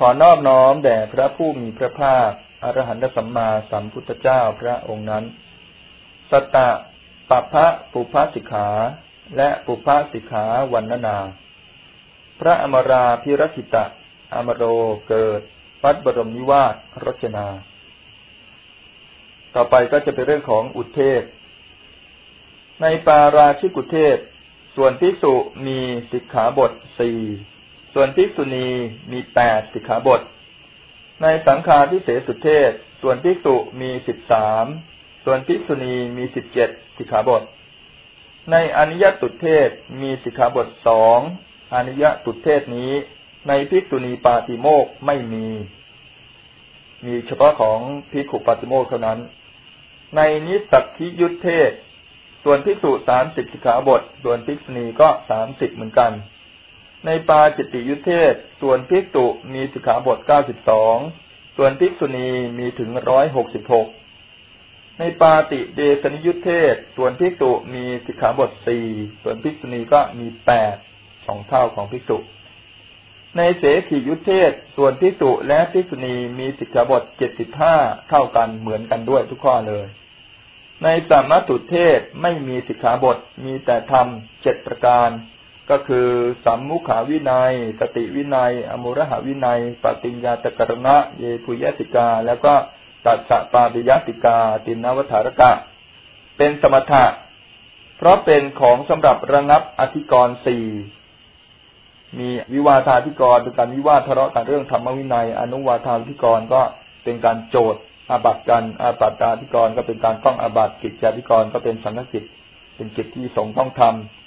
ขอนอบน้อมแด่พระผู้มีพระภาคอรหันตสัมมาสัมพุทธเจ้าพระองค์นั้น สตะปัพะปุพพสิกขา และปุพพสิกขาวันนานา พระอมราพิรคิตะ อมโรเกิดปัดบรมนิวาสรจนา ต่อไปก็จะเป็นเรื่องของอุเทศ ในปาราชิกุเทศ ส่วนพิสุมีสิกขาบทสี่ ส่วนภิกษุณีมีแปดสิกขาบท ในสังฆาทิเศสุเทศ ส่วนภิกษุมีสิบสาม ส่วนภิกษุณีมีสิบเจ็ดสิกขาบท ในอนิยตุเทศมีสิกขาบทสองอนิยตุเทศนี้ ในภิกษุณีปาติโมกไม่มี มีเฉพาะของภิกขุปาติโมกเท่านั้น ในนิสักคิยุทธเทศ ส่วนภิกษุสามสิบสิกขาบท ส่วนภิกษุณีก็สามสิบเหมือนกัน ในปาจิตติยุเทศ ส่วนภิกษุมีสิกขาบทเก้าสิบสอง ส่วนภิกษุณีมีถึงร้อยหกสิบหก ในปาติเดสนิยุเทศ ส่วนภิกษุมีสิกขาบทสี่ ส่วนภิกษุณีก็มีแปดสองเท่าของภิกษุในเสขียุทเทศ ส่วนภิกษุและภิกษุณีมีสิกขาบทเจ็ดสิบห้าเท่ากันเหมือนกันด้วยทุกข้อเลย ในสามัตุเทศไม่มีสิกขาบทมีแต่ธรรมเจ็ดประการ ก็คือสัมมุขาวินัย สติวินัย อมุระหาวินัย ปฏิญญาตกรณะ เยปุยติกา แล้วก็ตัสสะปาปิยติกา ตินนวัฏารกะ เป็นสมถะ เพราะเป็นของสำหรับระงับอธิกรณ์สี่มีวิวาทาธิกรเป็นการวิวาททะเลาะกันเรื่องธรรมวินัย อนุวาทาธิกรก็เป็นการโจทย์อาบัติกันอาปัตตาธิกรก็เป็นการต้องอาบัติกิจจาธิกรก็เป็นสังฆกิจ เป็นกิจที่สงต้องทำ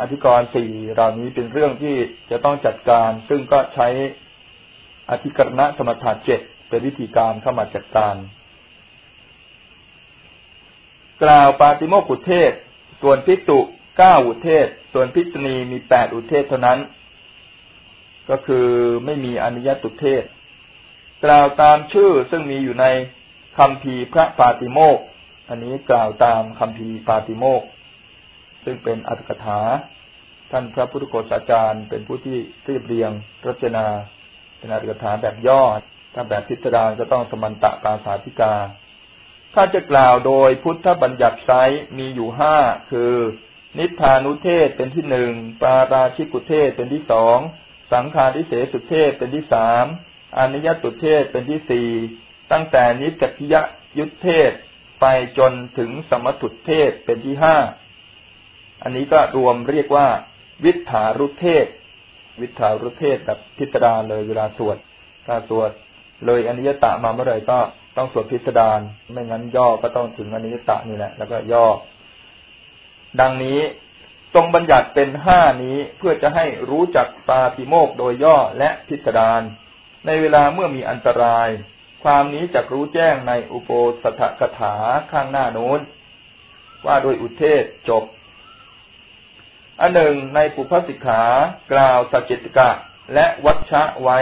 อธิกรณ์สี่เหล่านี้เป็นเรื่องที่จะต้องจัดการ ซึ่งก็ใช้อธิกรณะสมถะเจ็ดเป็นวิธีการเข้ามาจัดการ กล่าวปาติโมกุเทศ ส่วนพิจุเก้าอุเทศ ส่วนพิจณีมีแปดอุเทศเท่านั้น ก็คือไม่มีอนุญาตุเทศ กล่าวตามชื่อซึ่งมีอยู่ในคำพีพระปาติโมก อันนี้กล่าวตามคำพีปาติโมก ซึ่งเป็นอัตถกถา ท่านพระพุทธโฆษาจารย์ เป็นผู้ที่เรียบเรียงรจนาเป็นอัตถกถาแบบย่อถ้าแบบพิจารณาก็ต้องสมันตะปาสาธิกา ถ้าจะกล่าวโดยพุทธบัญญัติไซมีอยู่ห้าคือ นิพพานุเทศเป็นที่หนึ่งปาราชิกุเทศเป็นที่สองสังฆาทิเสสุเทศเป็นที่สามอนิยตุเทศเป็นที่สี่ตั้งแต่นิจกิยยุทธเทศไปจนถึงสมถุเทศเป็นที่ห้า อันนี้ก็รวมเรียกว่า วิถารุเทศ วิถารุเทศแบบพิสดารเลยเวลาสวดถ้าสวดเลยอนิยตะมาเมื่อไหร่ก็ต้องสวดพิสดารไม่งั้นย่อก็ต้องถึงอนิยตะนี่แหละ แล้วก็ย่อ ดังนี้ทรงบัญญัติเป็นห้านี้เพื่อจะให้รู้จักปาติโมกโดยย่อและพิสดารในเวลาเมื่อมีอันตราย ความนี้จะรู้แจ้งในอุโปสถกถาข้างหน้าโน้น ว่าโดยอุเทศจบ อันหนึ่งในปุพพสิกขากล่าวสัจจิตกะและวัชชะไว้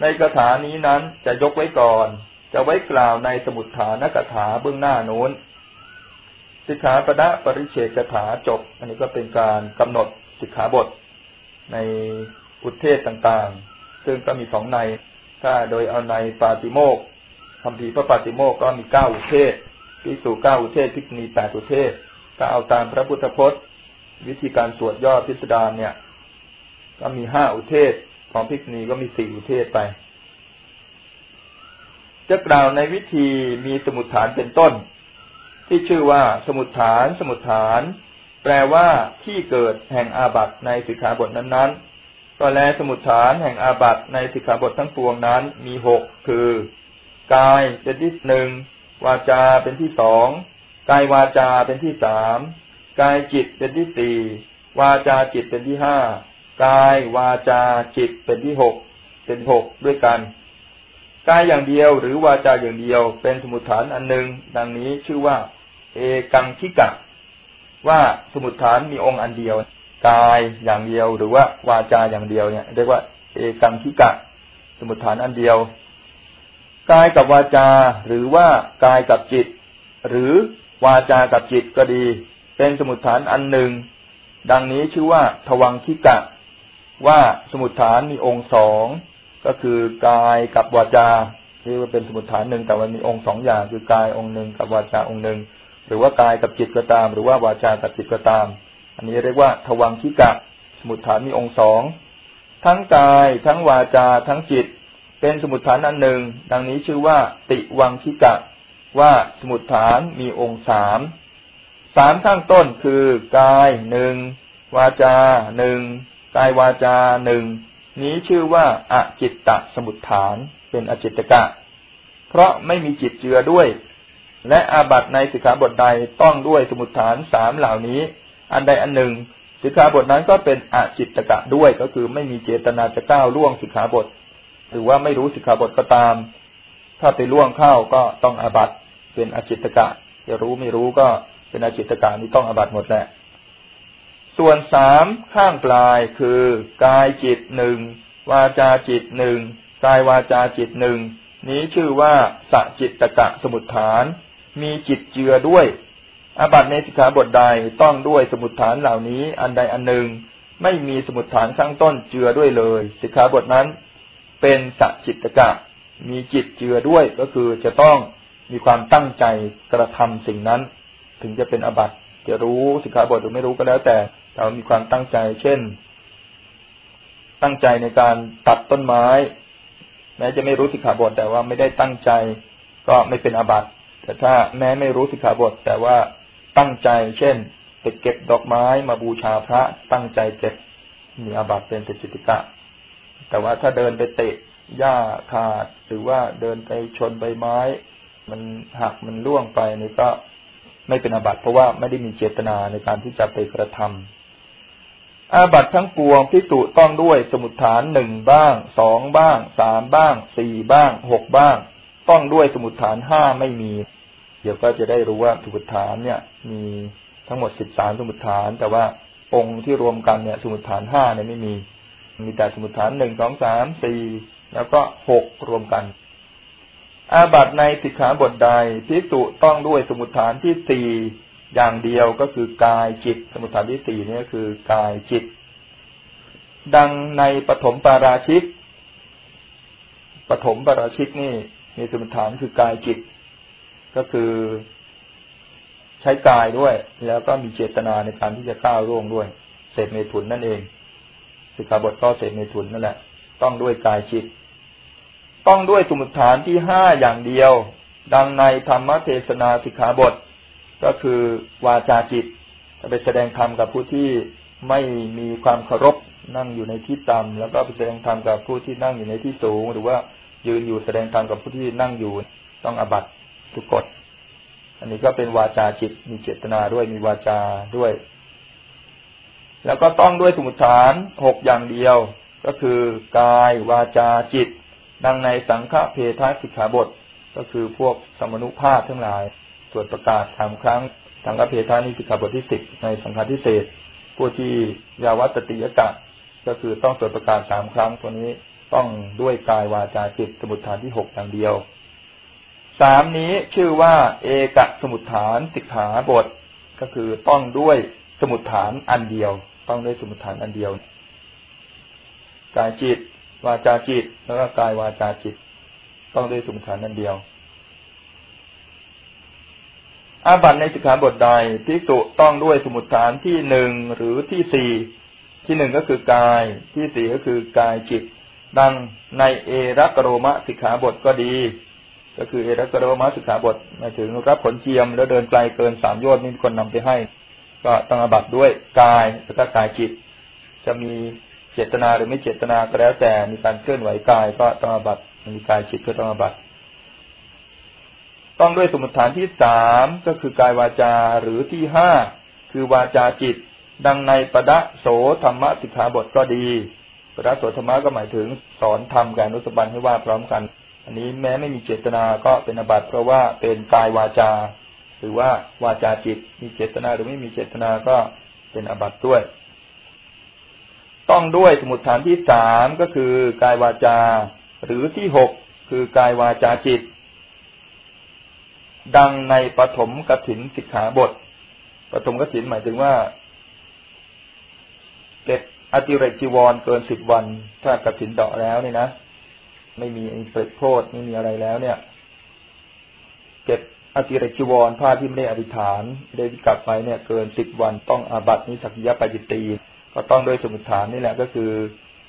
ในคาถานี้นั้นจะยกไว้ก่อน จะไว้กล่าวในสมุดฐานกถาเบื้องหน้าโน้น สิกขาปณะปริเฉกถาจบ อันนี้ก็เป็นการกำหนดสิกขาบท ในอุเทศต่างๆ ซึ่งก็มีสองใน ถ้าโดยเอาในปาติโมกคำพีพระปาติโมกก็มีเก้าอุเทศพิสูเก้าอุเทศพิกนีแปดอุเทศถ้าเอาตามพระพุทธพจน์ วิธีการสวดย่อพิสดารเนี่ย ก็มีห้าอุเทศของพิกนีก็มีสี่อุเทศไป จะกล่าวในวิธีมีสมุดฐานเป็นต้น ที่ชื่อว่าสมุดฐาน สมุดฐาน แปลว่าที่เกิดแห่งอาบัตในสิกขาบทนั้นๆ ก็แลสมุดฐานแห่งอาบัตในสิกขาบททั้งปวงนั้น มีหกคือกายเป็นที่หนึ่งวาจาเป็นที่สองกายวาจาเป็นที่สาม กายจิตเป็นที่สี่วาจาจิตเป็นที่ห้ากายวาจาจิตเป็นที่หกเป็นหกด้วยกันกายอย่างเดียวหรือวาจาอย่างเดียวเป็นสมุทฐานอันหนึ่งดังนี้ชื่อว่า เอกังคิกะ ว่าสมุทฐานมีองค์อันเดียว กายอย่างเดียวหรือว่าวาจาอย่างเดียวเนี่ยเรียกว่า เอกังคิกะ สมุทฐานอันเดียว กายกับวาจาหรือว่ากายกับจิต หรือวาจากับจิตก็ดี เป็นสมุทฐานอันหนึ่ง ดังนี้ชื่อว่าทวังคิกะ ว่าสมุทฐานมีองค์สองก็คือกายกับวาจาเรียกว่าเป็นสมุทฐานหนึ่งแต่มันมีองค์สองอย่าง คือกายองค์หนึ่งกับวาจาองค์หนึ่งหรือว่ากายกับจิตก็ตาม หรือว่าวาจากับจิตก็ตาม อันนี้เรียกว่าทวังคิกะ สมุทฐานมีองค์สองทั้งกายทั้งวาจาทั้งจิต เป็นสมุทฐานอันหนึ่ง ดังนี้ชื่อว่า ติวังคิกะ ว่าสมุทฐานมีองค์สาม สามข้างต้นคือกายหนึ่งวาจาหนึ่งกายวาจาหนึ่งนี้ชื่อว่าอจิตตสมุทฐาน เป็นอจิตตกะ เพราะไม่มีจิตเจือด้วย และอาบัตในสิกขาบทใดต้องด้วยสมุทฐานสามเหล่านี้ อันใดอันหนึ่งสิกขาบทนั้นก็เป็นอจิตตกะด้วยก็คือไม่มีเจตนาจะก้าวล่วงสิกขาบท หรือว่าไม่รู้สิกขาบทก็ตาม ถ้าไปล่วงเข้าก็ต้องอาบัตเป็นอจิตตกะ จะรู้ไม่รู้ก็ เป็นอาจิตตกะนี้ต้องอบัตหมดแหละ ส่วนสามข้างปลายคือกายจิตหนึ่งวาจาจิตหนึ่งกายวาจาจิตหนึ่งนี้ชื่อว่าสจิตตกะสมุทฐาน มีจิตเจือด้วย อบัตในสิกขาบทใดต้องด้วยสมุทฐานเหล่านี้ อันใดอันหนึ่ง ไม่มีสมุทฐานข้างต้นเจือด้วยเลย สิกขาบทนั้น เป็นสจิตตกะ มีจิตเจือด้วยก็คือจะต้องมีความตั้งใจกระทำสิ่งนั้น ถึงจะเป็นอาบัตจะรู้สิกขาบทหรือไม่รู้ก็แล้ว แต่เรามีความตั้งใจ เช่น ตั้งใจในการตัดต้นไม้แม้จะไม่รู้สิกขาบทแต่ว่าไม่ได้ตั้งใจ ก็ไม่เป็นอาบัตแต่ถ้าแม้ไม่รู้สิกขาบท แต่ว่าตั้งใจ เช่นไปเก็บดอกไม้มาบูชาพระตั้งใจเก็บมีอาบัติเป็นจิติกะ แต่ว่าถ้าเดินไปเตะหญ้าขาด หรือว่าเดินไปชนใบไม้ มันหักมันล่วงไปนี่ก็ ไม่เป็นอาบัติเพราะว่าไม่ได้มีเจตนาในการที่จะไปกระทำอาบัตทั้งปวงพิจุต้องด้วยสมุดฐานหนึ่งบ้างสองบ้างสามบ้างสี่บ้างหกบ้าง ต้องด้วยสมุดฐานห้าไม่มี เดี๋ยวก็จะได้รู้ว่าสมุดฐานเนี่ย มีทั้งหมดสิบสามสมุดฐาน แต่ว่าองค์ที่รวมกันเนี่ยสมุดฐานห้าเนี่ยไม่มี มีแต่สมุดฐานหนึ่งสองสามสี่แล้วก็หกรวมกัน อาบัตในสิกขาบทใดพิจุต้องด้วยสมุดฐานที่สี่อย่างเดียวก็คือกายจิต สมุทฐานที่สี่นี่ก็คือกายจิต ดังในปฐมปาราชิกปฐมปาราชิกนี่ มีสมุทฐานคือกายจิต ก็คือใช้กายด้วย แล้วก็มีเจตนาในการที่จะก้าวร่วงด้วยเศษเมถุนนั่นเองสิกขาบทก็เศษเมถุนนั่นแหละ ต้องด้วยกายจิต ต้องด้วยสมุทฐานที่ห้าอย่างเดียว ดังในธรรมเทศนาสิกขาบท ก็คือวาจาจิตไปแสดงธรรมกับผู้ที่ไม่มีความเคารพนั่งอยู่ในที่ต่ำแล้วก็ไปแสดงธรรมกับผู้ที่นั่งอยู่ในที่สูง หรือว่ายืนอยู่แสดงธรรมกับผู้ที่นั่งอยู่ต้องอบัตทุกกฎอันนี้ก็เป็นวาจาจิตมีเจตนาด้วยมีวาจาด้วย แล้วก็ต้องด้วยสมุทฐานหกอย่างเดียว ก็คือกายวาจาจิต ดังในสังฆเพทาสิกขาบท ก็คือพวกสมนุภาพทั้งหลายสวดประกาศสามครั้งทางอเพทานิสิกขาบทที่สิบในสังฆทิเศษผู้ที่ยาวัตติยกะก็คือต้องสวดประกาศสามครั้งตัวนี้ต้องด้วยกายวาจาจิตสมุทฐานที่หกอย่างเดียวสามนี้ชื่อว่า เอกสมุทฐานสิกขาบท ก็คือต้องด้วยสมุทฐานอันเดียว ต้องด้วยสมุทฐานอันเดียว กายจิต วาจาจิต แล้วก็กายวาจาจิต ต้องด้วยสมุทฐานอันเดียว อาบัตในสิกขาบทใดพิสุต้องด้วยสมุดฐานที่หนึ่งหรือที่สี่ที่หนึ่งก็คือกายที่สี่ก็คือกายจิต ดังในเอรักโรมะสิกขาบทก็ดี ก็คือเอรักโรมะสิกขาบทหมายถึงรับผลเจียมแล้วเดินไกลเกินสามโยชน์มีคนนำไปให้ ก็ต้องอาบัตด้วยกายแล้วก็กายจิต จะมี เจตนาหรือไม่เจตนาก็แล้วแต่มีการเคลื่อนไหวกายก็ต้องอาบัตมีกายจิตก็ต้องอาบัตต้องด้วยสมุทฐานที่สามก็คือกายวาจาหรือที่ห้าคือวาจาจิต ดังในปะดะโสธรรมสิกขาบทก็ดีปะดะโสธรรมะก็หมายถึงสอนทำการนุสบันให้ว่าพร้อมกัน อันนี้แม้ไม่มีเจตนาก็เป็นอบัตเพราะว่าเป็นกายวาจา หรือว่าวาจาจิต มีเจตนาหรือไม่มีเจตนาก็เป็นอบัตด้วย ต้องด้วยสมุทฐานที่สามก็คือกายวาจา หรือที่หกคือกายวาจาจิต ดังในปฐมกถินสิกขาบทปฐมกถินหมายถึงว่าเก็บอติเรกจีวรเกินสิบวัน ถ้ากถินดอกแล้วนี่นะไม่มีเปิดโทษไม่มีอะไรแล้วเนี่ย เก็บอติเรจิวรผ้าที่ไม่ได้อธิษฐานได้กลับไปเนี่ย เกินสิบวันต้องอาบัตินิสักยะปาจิตตี ก็ต้องด้วยสมุทฐานนี่แหละก็คือ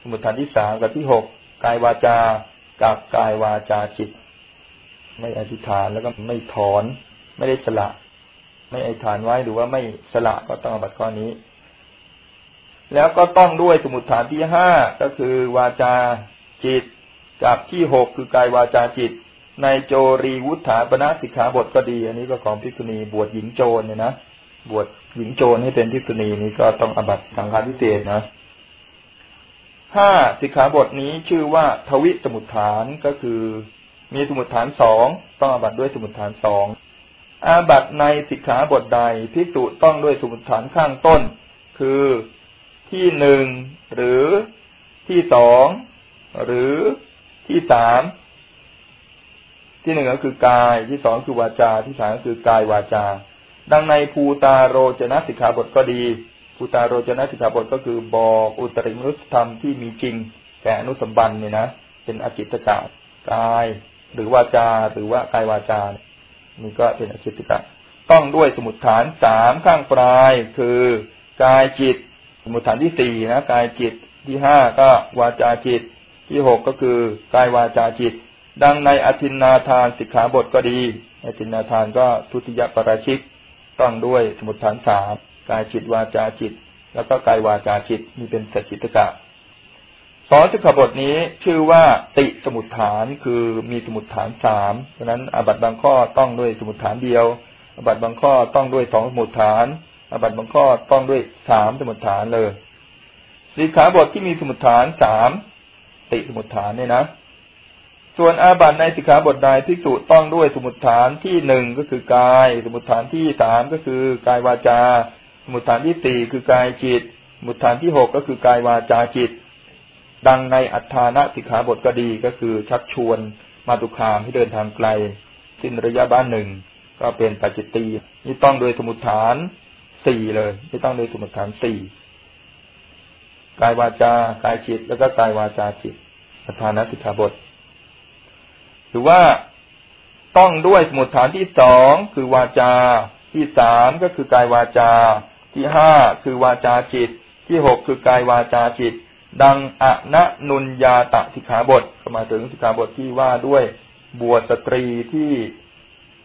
สมุทฐานที่สามกับที่หกกายวาจากับกายวาจาจิต ไม่อธิษฐานแล้วก็ไม่ถอน ไม่ได้สละ ไม่อธิษฐานไว้หรือว่าไม่สละก็ต้องอบัตข้อนี้ แล้วก็ต้องด้วยสมุทฐานที่ห้าก็คือวาจาจิต กับที่หกคือกายวาจาจิต ในโจรีวุฒาปณะสิกขาบทก็ดี อันนี้ก็ของพิกุณีบวชหญิงโจรเนี่ยนะ บวชหญิงโจรให้เป็นพิกุณีนี้ก็ต้องอบัตสังฆาทิเศษนะห้าสิกขาบทนี้ชื่อว่าทวิสมุทฐานก็คือ มีสมุทฐานสองต้องอบัตด้วยสมุทฐานสองอาบัตในสิกขาบทใดพิจุต้องด้วยสมุทฐานข้างต้น คือที่หนึ่งหรือที่สองหรือที่สามที่หนึ่งก็คือกายที่สองคือวาจาที่สามก็คือกายวาจา ดังในภูตาโรจนะสิกขาบทก็ดี ภูตาโรจนะสิกขาบทก็คือบอกอุตริมนุสธรรมที่มีจริงแก่อนุสัมบันเนี่ยนะเป็นอจิตกะกาย หรือวาจาหรือว่ากายวาจานี่ก็เป็นอจิตกะต้องด้วยสมุดฐานสามข้างปลาย คือกายจิต สมุดฐานที่สี่นะกายจิตที่ห้าก็วาจาจิต ที่หกก็คือกายวาจาจิต ดังในอธินนาทานสิกขาบทก็ดีอธินนาทานก็ทุติยปราชิก ต้องด้วยสมุทฐานสามกายจิตวาจาจิต แล้วก็กายวาจาจิตนี่เป็นสัจจิตกะสอนสิกขาบทนี้ชื่อว่าติสมุทฐานคือมีสมุทฐานสามเพราะนั้นอบัตบางข้อต้องด้วยสมุทฐานเดียว อบัตบางข้อต้องด้วยสองสมุทฐาน อบัตบางข้อต้องด้วยสามสมุทฐานเลยสิกขาบทที่มีสมุทฐานสามติสมุทฐานเนี่ยนะ ส่วนอาบัติในสิกขาบทใดพิจุต้องด้วยสมุทฐานที่หนึ่งก็คือกาย สมุทฐานที่สามก็คือกายวาจา สมุทฐานที่สี่คือกายจิต สมุทฐานที่หกก็คือกายวาจาจิต ดังในอัฏฐานะสิกขาบทก็ดีก็คือชักชวนมาตุคามให้เดินทางไกล สิ้นระยะบ้านหนึ่งก็เป็นปัจจิตีนี่ต้องโดยสมุทฐานสี่เลยไม่ต้องโดยสมุทฐานสี่กายวาจากายจิต แล้วก็กายวาจาจิตประธานสิกขาบท หรือว่าต้องด้วยสมุดฐานที่สองคือวาจา ที่สามก็คือกายวาจา ที่ห้าคือวาจาจิต ที่หกคือกายวาจาจิต ดังอะนะนุนยาตะสิกขาบทก็มาถึงสิกขาบทที่ว่าด้วยบวชสตรีที่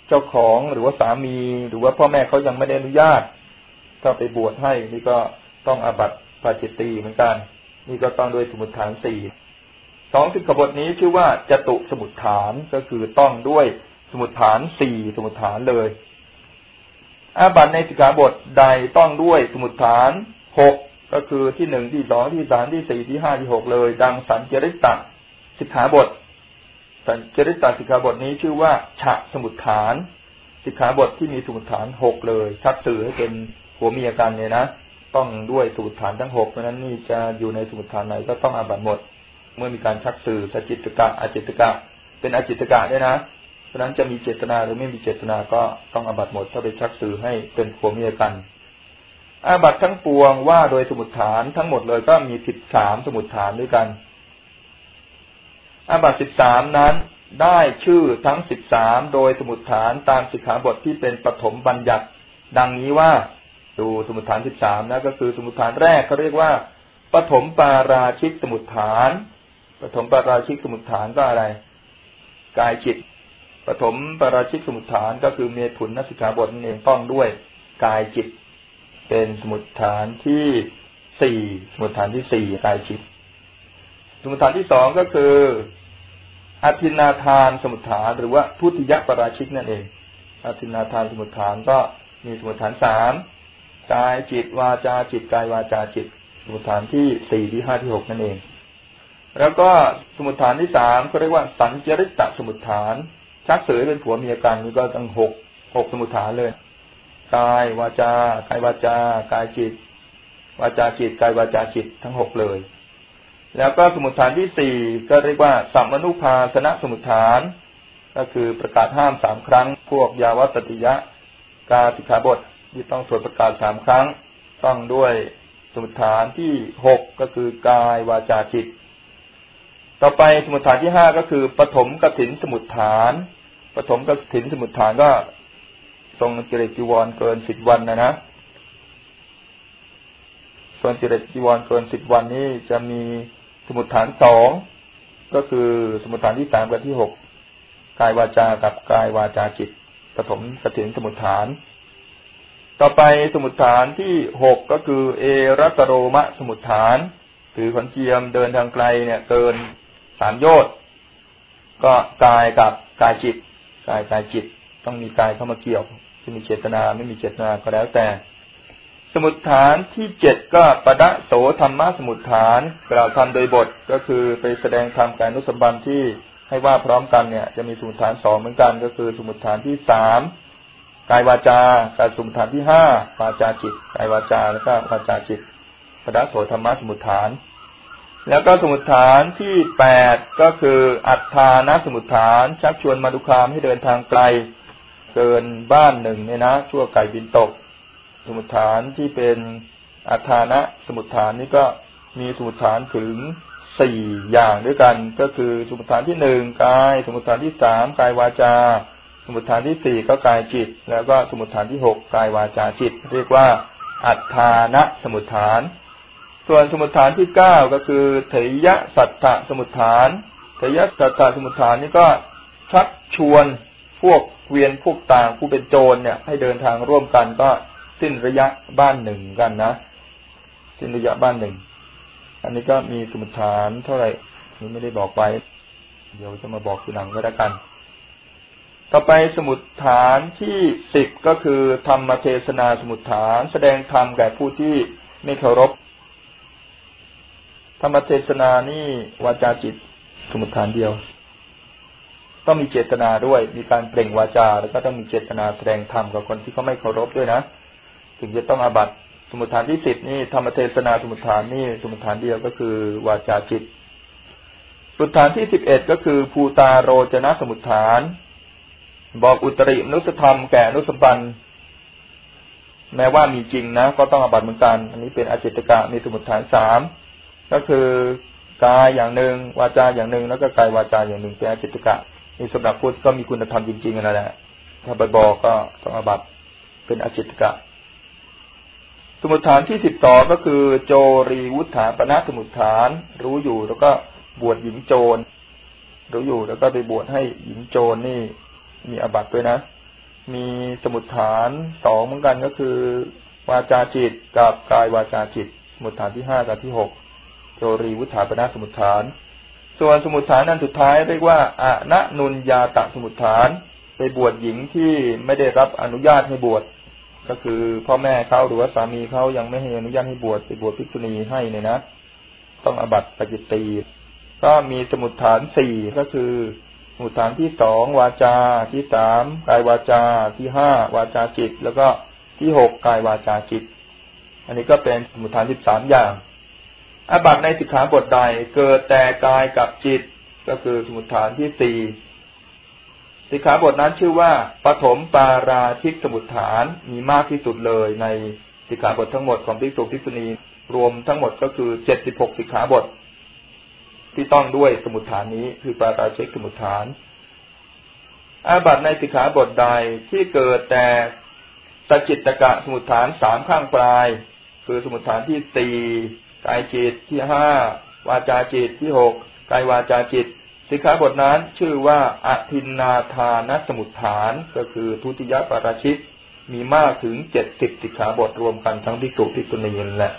เจ้าของหรือว่าสามี หรือว่าพ่อแม่เขายังไม่ได้อนุญาต ถ้าไปบวชให้นี่ก็ต้องอาบัติปาจิตตีเหมือนกัน นี่ก็ต้องด้วยสมุดฐานสี่ สองสิกขบทนี้ชื่อว่าจตุสมุดฐานก็คือต้องด้วยสมุดฐานสี่สมุดฐานเลย อาบัตในสิกขาบทใดต้องด้วยสมุดฐานหกก็คือที่หนึ่งที่สองที่สามที่สี่ที่ห้าที่หกเลย ดังสันเจริตตสิกขาบท สันเจริตตสิกขาบทนี้ชื่อว่าฉะสมุดฐาน สิกขาบทที่มีสมุดฐานหกเลย ชักสื่อให้เป็นหัวเมียกันเนี่ยนะ ต้องด้วยสมุดฐานทั้งหกเพราะนั้นนี่จะอยู่ในสมุดฐานไหนก็ต้องอาบัตหมด เมื่อมีการชักสื่อสจิตกะอาจิตกะ เป็นอาจิตกะด้วยนะ เพราะนั้นจะมีเจตนาหรือไม่มีเจตนาก็ต้องอาบัตหมด ถ้าไปชักสื่อให้เป็นผัวเมียกัน อาบัตทั้งปวงว่าโดยสมุดฐานทั้งหมดเลยก็มีสิบสามสมุดฐานด้วยกัน อาบัตสิบสามนั้นได้ชื่อทั้งสิบสามโดยสมุดฐานตามสิกขาบทที่เป็นปฐมบัญญัติ ดังนี้ว่าดูสมุทฐานสิบสามนะก็คือสมุทฐานแรกเขาเรียกว่าปฐมปาราชิกสมุทฐาน ปฐมปราชิกสมุทฐานก็อะไร กายจิตปฐมปราชิกสมุทฐานก็คือเมถุนนัสิกขาบทนั่นเองต้องด้วย กายจิต เป็นสมุทฐานที่สี่สมุทฐานที่สี่กายจิต สมุทฐานที่สองก็คืออธินาทานสมุทฐานหรือว่าพุทธิยปราชิกนั่นเองอธินาทานสมุทฐานก็มีสมุทฐานสามกายจิต วาจาจิตกายวาจาจิต สมุทฐานที่สี่ที่ห้าที่หกนั่นเอง แล้วก็สมุทฐานที่สามเขาเรียกว่าสัญจริตตสมุทฐาน ชักเสยเป็นผัวเมียกันนี่ก็ตั้งหกหกสมุทฐานเลยกายวาจากายวาจากายจิต วาจาจิตกายวาจาจิตทั้งหกเลย แล้วก็สมุทฐานที่สี่ก็เรียกว่าสัมมนุภาสนะสมุทฐาน ก็คือประกาศห้ามสามครั้ง พวกยาวัตติยะ กาสิกขาบทที่ต้องสวดประกาศสามครั้ง ต้องด้วยสมุทฐานที่หกก็คือกายวาจาจิต ต่อไปสมุทฐานที่ห้าก็คือปฐมกถินสมุทฐานปฐมกถินสมุทฐานก็ทรงจิริจีวรเกินสิบวันนะนะส่วนจิริจีวรเกินสิบวันนี้จะมีสมุทฐานสองก็คือสมุทฐานที่สามกับที่หกกายวาจากับกายวาจาจิตปฐมกถินสมุทฐาน ต่อไปสมุทฐานที่หกก็คือ เอรัตโรมะสมุทฐาน ถือขนเจียมเดินทางไกลเนี่ยเกิน สามโยชน์ก็กายกับกายจิต กายกายจิต ต้องมีกายเข้ามาเกี่ยว จะมีเจตนาไม่มีเจตนาก็แล้วแต่ สมุดฐานที่เจ็ดก็ปะดะโสธรรมะสมุดฐานกล่าวทำโดยบทก็คือไปแสดงธรรมการนุสบันที่ให้ว่าพร้อมกันเนี่ย จะมีสมุดฐานสองเหมือนกัน ก็คือสมุดฐานที่สามกายวาจาการสมุดฐานที่ห้าวาจาจิตกายวาจาแล้วก็วาจาจิตปะดะโสธรรมะสมุดฐาน แล้วก็สมุดฐานที่แปดก็คืออัฏฐานสมุดฐาน ชักชวนมาดุคามให้เดินทางไกล เกินบ้านหนึ่งเนี่ยนะชั่วไก่บินตก สมุทฐานที่เป็นอัฏฐานะสมุทฐานนี่ก็มีสมุทฐานถึงสี่อย่างด้วยกัน ก็คือสมุทฐานที่หนึ่งกาย สมุทฐานที่สามกายวาจา สมุทฐานที่สี่ก็กายจิต แล้วก็สมุทฐานที่หกกายวาจาจิต เรียกว่าอัฏฐานะสมุทฐาน ส่วนสมุทฐานที่เก้าก็คือเถยะสัตตะสมุทฐานเถยะสัตตะสมุทฐานนี่ก็ชักชวนพวกเวียนพวกต่างผู้เป็นโจรเนี่ย ให้เดินทางร่วมกันก็สิ้นระยะบ้านหนึ่งกันนะสิ้นระยะบ้านหนึ่งอันนี้ก็มีสมุดฐานเท่าไหร่นี่ไม่ได้บอกไป เดี๋ยวจะมาบอกทีหลังก็แล้วกัน ต่อไปสมุดฐานที่สิบก็คือธรรมเทศนาสมุดฐาน แสดงธรรมแก่ผู้ที่ไม่เคารพ ธรรมเทศนานี่วาจาจิตสมุดฐานเดียว ต้องมีเจตนาด้วย มีการเปล่งวาจา แล้วก็ต้องมีเจตนาแสดงธรรมกับคนที่เขาไม่เคารพด้วยนะถึงจะต้องอาบัตสมุทฐานที่สิบนี่ธรรมเทศนาสมุทฐานนี่สมุทฐานเดียวก็คือ วาจาจิตสมุทฐานที่สิบเอ็ดก็คือภูตาโรจนะสมุทฐาน บอกอุตริมนุสธรรมแก่นุสบันแม้ว่ามีจริงนะ ก็ต้องอาบัตเหมือนกัน อันนี้เป็นอจิตกะมีสมุทฐานสาม ก็คือกายอย่างหนึ่งวาจาอย่างหนึ่งแล้วก็กายวาจาอย่างหนึ่งเป็นอจิตกะนี่สำหรับพูดก็มีคุณธรรมจริงๆนั่นแหละ ถ้าไปบอกก็ต้องอบัตเป็นอจิตกะ สมุทฐานที่สิบต่อก็คือ โจรีวุฒาปณะสมุทฐาน รู้อยู่แล้วก็บวชหญิงโจร รู้อยู่แล้วก็ไปบวชให้หญิงโจรนี่ มีอบัตด้วยนะ มีสมุทฐานสองเหมือนกันก็คือ วาจาจิตกับกายวาจาจิตสมุทฐานที่ห้ากับที่หก จรีวุฒาปณะสมุทฐาน ส่วนสมุทฐานนั้นสุดท้ายเรียกว่าอะนะนุนยาตะสมุทฐาน ไปบวชหญิงที่ไม่ได้รับอนุญาตให้บวชก็คือพ่อแม่เขาหรือว่าสามีเขายังไม่ให้อนุญาตให้บวชไปบวชภิกษุณีให้เนี่ยนะ ต้องอบัตปจิตตีก็มีสมุทฐานสี่ก็คือ สมุทฐานที่สองวาจาที่สามกายวาจาที่ห้าวาจาจิต แล้วก็ที่หกกายวาจาจิต อันนี้ก็เป็นสมุทฐานสิบสามอย่าง อาบัตในสิกขาบทใดเกิดแต่กายกับจิตก็คือสมุทฐานที่สี่สิกขาบทนั้นชื่อว่าปฐมปาราชิกสมุทฐานมีมากที่สุดเลยในสิกขาบททั้งหมดของภิกษุภิกษุณีรวมทั้งหมดก็คือเจ็ดสิบหกสิกขาบท ที่ต้องด้วยสมุทฐานนี้คือปาราชิกสมุทฐาน อาบัตในสิกขาบทใดที่เกิดแต่สจิตตกะสมุทฐานสามข้างปลาย คือสมุทฐานที่สี่ กายจิตที่ห้าวาจาจิตที่หกกายวาจาจิต สิกขาบทนั้นชื่อว่าอธินนาทานสมุทฐานก็คือทุติยปาราชิกมีมากถึงเจ็ดสิบสิกขาบทรวมกันทั้งพิกุพิกุณีนแหละ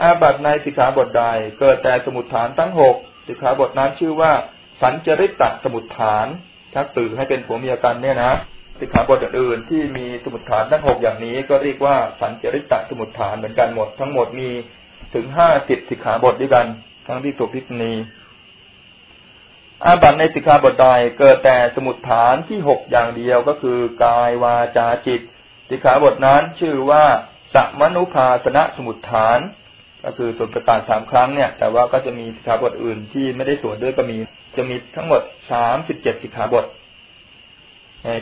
อาบัตในสิกขาบทใดเกิดแต่สมุทฐานทั้งหกสิกขาบทนั้นชื่อว่า สัญจริตตสมุทฐานชักตื่นให้เป็นผัวเมียกันเนี่ยนะ สิกขาบทอื่นที่มีสมุดฐานทั้งหกอย่างนี้ ก็เรียกว่าสัญจริตะสมุดฐานเหมือนกันหมด ทั้งหมดมีถึงห้าสิบสิกขาบทด้วยกันทั้งที่ถูกพิจณีอาบัตในสิกขาบทใดเกิดแต่สมุดฐานที่หกอย่างเดียวก็คือกายวาจาจิต สิกขาบทนั้นชื่อว่าสัมนุภาสนะสมุดฐาน ก็คือส่วนประกาศสามครั้งเนี่ย แต่ว่าก็จะมีสิกขาบทอื่นที่ไม่ได้ส่วนด้วยก็มี จะมีทั้งหมดสามสิบเจ็ดสิกขาบท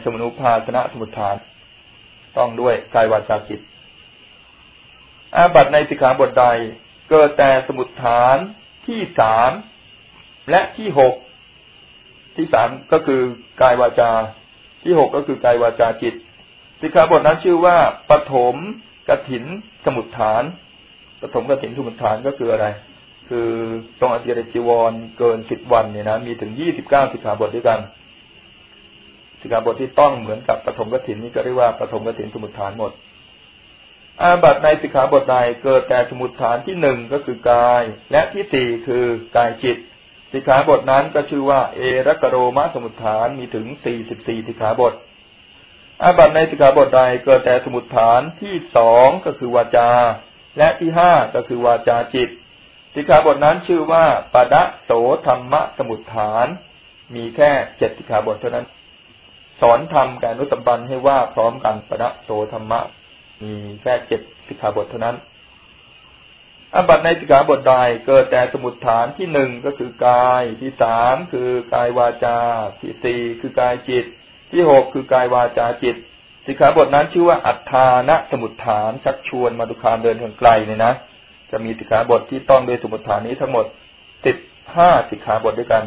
สมุนุภาสนะสมุทฐาน ต้องด้วยกายวาจาจิต อาบัตในสิกขาบทใด เกิดแต่สมุทฐานที่สามและที่หกที่สามก็คือกายวาจา ที่หกก็คือกายวาจาจิต สิกขาบทนั้นชื่อว่าปฐมกถินสมุทฐานปฐมกถินสมุทฐานก็คืออะไร คือตรงอธิรจีวรเกินสิบวันเนี่ยนะมีถึงยี่สิบเก้าสิกขาบทด้วยกัน สิกขาบทที่ต้องเหมือนกับปฐมกถินนี้ก็เรียกว่าปฐมกถินสมุทฐานหมด อาบัตในสิกขาบทใดเกิดแต่สมุทฐานที่หนึ่งก็คือกาย และที่สี่คือกายจิต สิกขาบทนั้นก็ชื่อว่า เอรักโรมาสมุทฐานมีถึงสี่สิบสี่สิกขาบท อาบัตในสิกขาบทใดเกิดแต่สมุทฐานที่สองก็คือวาจา และที่ห้าก็คือวาจาจิต สิกขาบทนั้นชื่อว่าปะดะโสธรรมะสมุทฐาน มีแค่เจ็ดสิกขาบทเท่านั้น สอนทำการนุสัมบันให้ว่าพร้อมกันปะดะโสธรรมะ มีแค่เจ็ดสิกขาบทเท่านั้นอาบัตในสิกขาบทใดเกิดแต่สมุดฐานที่หนึ่งก็คือกายที่สามคือกายวาจา ที่สี่คือกายจิต ที่หกคือกายวาจาจิต สิกขาบทนั้นชื่อว่าอัฏฐานะสมุดฐานชักชวนมาดุคามเดินทางไกลเนี่ยนะจะมีสิกขาบทที่ต้องโดยสมุดฐานนี้ทั้งหมดสิบห้าสิกขาบทด้วยกัน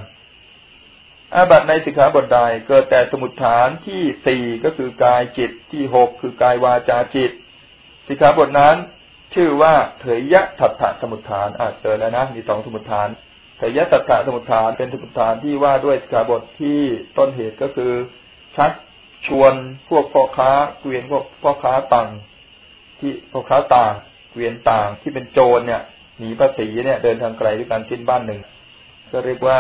อาบัตในสิกขาบทใดเกิดแต่สมุดฐานที่สี่ก็คือกายจิตที่หกคือกายวาจาจิต สิกขาบทนั้น ชื่อว่าเถยยะถัตถสมุทฐานอ่าเจอแล้วนะมีสองสมุทฐานเถยยะถัตถสมุทฐานเป็นสมุทฐานที่ว่าด้วยสิกขาบทที่ต้นเหตุก็คือ ชักชวนพวกพ่อค้าเกวียนพวกพ่อค้าต่างที่พ่อค้าต่างเกวียนต่างที่เป็นโจรเนี่ยหนีภาษีเนี่ยเดินทางไกลด้วยการสิ้นบ้านหนึ่งก็เรียกว่า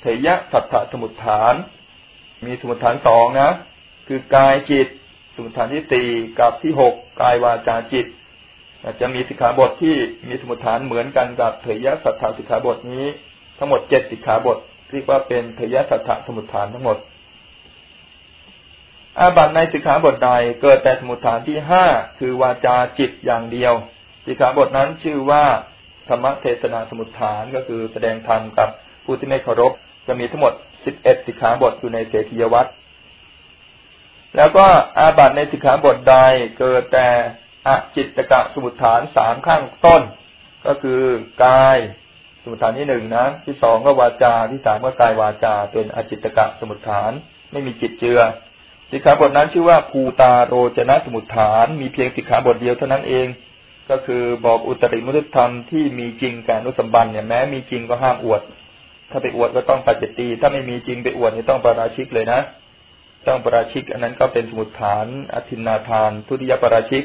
เถยยะถัตถะสมุทฐาน มีสมุทฐานสองนะ คือกายจิต สมุทฐานที่สี่กับที่หกกายวาจาจิตจะมีสิกขาบทที่มีสมุทฐานเหมือนกันกับเถยยะสัทธาสิกขาบทนี้ ทั้งหมดเจ็ดสิกขาบทเรียกว่าเป็นเถยยะสัทธาสมุทฐานทั้งหมด อาบัตในสิกขาบทใดเกิดแต่สมุทฐานที่ห้าคือวาจาจิตอย่างเดียว สิกขาบทนั้นชื่อว่าธรรมเทศนาสมุทฐานก็คือแสดงธรรมกับผู้ที่ไม่เคารพ จะมีทั้งหมดสิบเอ็ดสิกขาบทอยู่ในเศรษฐียวัตรแล้วก็อาบัตในสิกขาบทใดเกิดแต่อจิตตกะสมุทฐานสามข้างต้น ก็คือกายสมุทฐานที่หนึ่งนะที่สองก็วาจาที่สามก็กายวาจา เป็นอจิตตกะสมุทฐาน ไม่มีจิตเจือสิกขาบทนั้นชื่อว่าภูตาโรจนะสมุทฐาน มีเพียงสิกขาบทเดียวเท่านั้นเอง ก็คือบอกอุตริมุตธรรมที่มีจริงการนุสัมบันเนี่ยแม้มีจริงก็ห้ามอวด ถ้าไปอวดก็ต้องปัจจตีถ้าไม่มีจริงไปอวดนี่ต้องปราชิกเลยนะ ต้องปราชิก อันนั้นก็เป็นสมุทฐาน อธินาทาน ทุติยปราชิก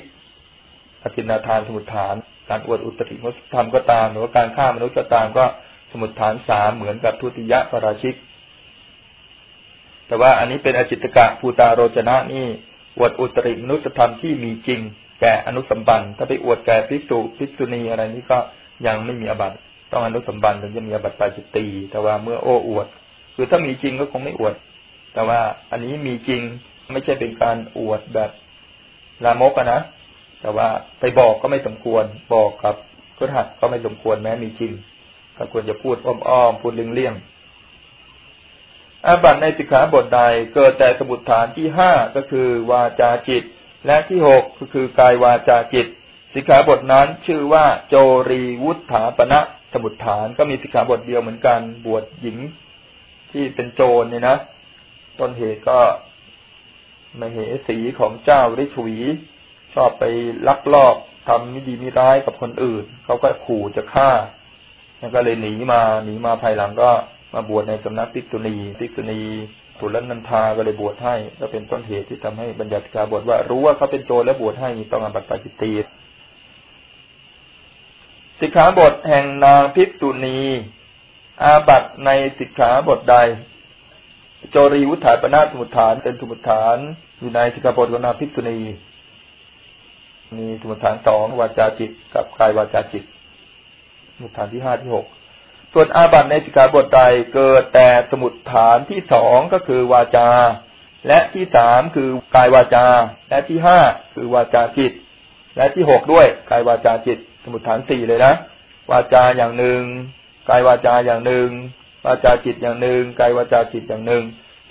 อธินาทานสมุทฐาน การอวดอุตริมุตธรรมก็ตามหรือว่าการฆ่ามนุษย์ก็ตามก็สมุทฐานสามเหมือนกับทุติยปราชิก แต่ว่าอันนี้เป็นอจิตกะภูตาโรจนะนี่อวดอุตริมนุษยธรรมที่มีจริง แก่อนุสัมบันถ้าไปอวดแก่ภิกษุภิกษุณีอะไรนี้ก็ยังไม่มีอบัต ต้องอนุสัมบันถึงจะมีอบัตปาจิตตีแต่ว่าเมื่อโอ้อวด คือถ้ามีจริงก็คงไม่อวด แต่ว่าอันนี้มีจริงไม่ใช่เป็นการอวดแบบลามกนะแต่ว่าไปบอกก็ไม่สมควร บอกกับก็หัดก็ไม่สมควรแม้มีจริงก็ควรจะพูดอ้อมๆพูดเลี่ยงๆอาบัตในสิกขาบทใดเกิดแต่สมุดฐานที่ห้าก็คือวาจาจิต และที่หกก็คือกายวาจาจิตสิกขาบทนั้นชื่อว่าโจรีวุฒาปณะ สมุดฐานก็มีสิกขาบทเดียวเหมือนกันบวชหญิงที่เป็นโจรเนี่ยนะต้นเหตุก็มเหสีของเจ้าฤชวีชอบไปลักลอบทำไม่ดีไม่ร้ายกับคนอื่น เขาก็ขู่จะฆ่าแล้วก็เลยหนีมาหนีมาภายหลังก็มาบวชในสำนักติกตุนีติกตุนีตุลันนันทาก็เลยบวชให้ ก็เป็นต้นเหตุที่ทำให้บัญญัติกาบทว่ารู้ว่าเขาเป็นโจรและบวชให้ต้องอาบัติปาจิตตี สิกขาบทแห่งนางพิกตุนีอาบัตในสิกขาบทใด โจรีวุฒาปนาสมุทฐานเป็นสมุทฐาน อยู่ในสิกขาบทของนางพิกตุนีมีสมุทฐานสองวาจาจิตกับกายวาจาจิตสมุทฐานที่ห้าที่หกส่วนอาบัตในสิกขาบทใดเกิดแต่สมุทฐานที่สองก็คือวาจา และที่สามคือกายวาจา และที่ห้าคือวาจาจิต และที่หกด้วยกายวาจาจิต สมุทฐานสี่เลยนะวาจาอย่างหนึ่งกายวาจาอย่างหนึ่งวาจาจิตอย่างหนึ่งกายวาจาจิตอย่างหนึ่ง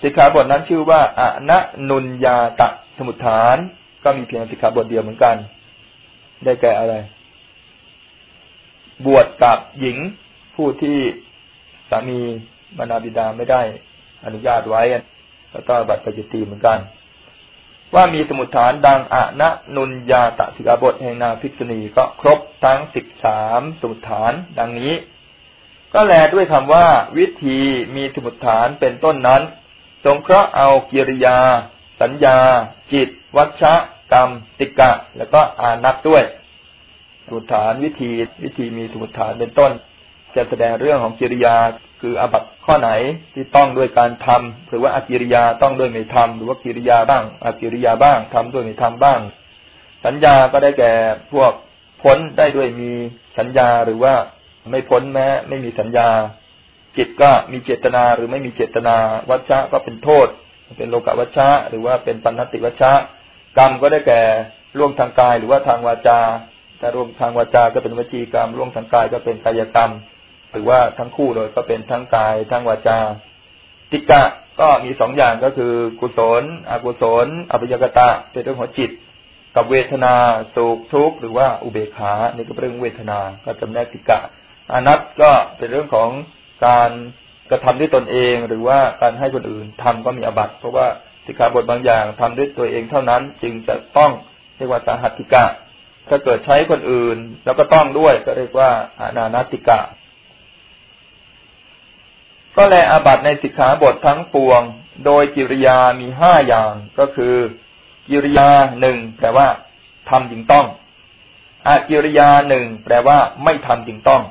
สิกขาบทนั้นชื่อว่าอะนะนุญญาตะสมุทฐาน ก็มีเพียงสิกขาบทเดียวเหมือนกัน ได้แก่อะไร บวชกับหญิงผู้ที่สามีบรรดาบิดาไม่ได้อนุญาตไว้แล้วก็บัตรปฏิตีเหมือนกัน ว่ามีสมุดฐานดังอะนะนุนยาตสิกาบทแห่งนาภิกษุณีก็ครบทั้งสิบสามสมุดฐานดังนี้ ก็แลด้วยคำว่า วิธีมีสมุดฐานเป็นต้นนั้น สงเคราะห์เอากิริยา สัญญา จิต วัชะกรรม ติกะ แล้วก็อานัตด้วยสมุดฐานวิธีวิธีมีสมุดฐานเป็นต้น จะแสดงเรื่องของกิริยา คืออาบัตข้อไหนที่ต้องด้วยการทำหรือว่าอกิริยาต้องด้วยไม่ทำหรือว่ากิริยาบ้างอกิริยาบ้างทำด้วยไม่ทำบ้าง สัญญาก็ได้แก่พวกพ้นได้ด้วยมีสัญญาหรือว่าไม่พ้นแม้ไม่มีสัญญา จิตก็มีเจตนาหรือไม่มีเจตนา วัชชะก็เป็นโทษ เป็นโลกวัชชะ หรือว่าเป็นปัญติวัชชะ กรรมก็ได้แก่ร่วมทางกายหรือว่าทางวาจาถ้าร่วมทางวาจาก็เป็นวจีกรรมร่วมทางกายก็เป็นกายกรรม หรือว่าทั้งคู่เลยก็เป็นทั้งกายทั้งวาจาติกะก็มีสองอย่างก็คือกุศล อกุศลอภิยกตะเป็นเรื่องของจิต กับเวทนาสุขทุกข์หรือว่าอุเบกขานี่ก็เป็นเรื่องเวทนาก็จำแนกติกะอนัตก็เป็นเรื่องของการกระทำด้วยตนเอง หรือว่าการให้คนอื่นทำก็มีอบัตเพราะว่าสิกขาบทบางอย่างทำด้วยตัวเองเท่านั้นจึงจะต้องเรียกว่าสาหัตติกะ ถ้าเกิดใช้คนอื่น แล้วก็ต้องด้วยก็เรียกว่าอนานาติกะ ก็แลอาบัตในสิกขาบททั้งปวง โดยกิริยามีห้าอย่างก็คือ กิริยาหนึ่งแปลว่าทำจึงต้องอากิริยาหนึ่งแปลว่า ไม่ทำจึงต้อง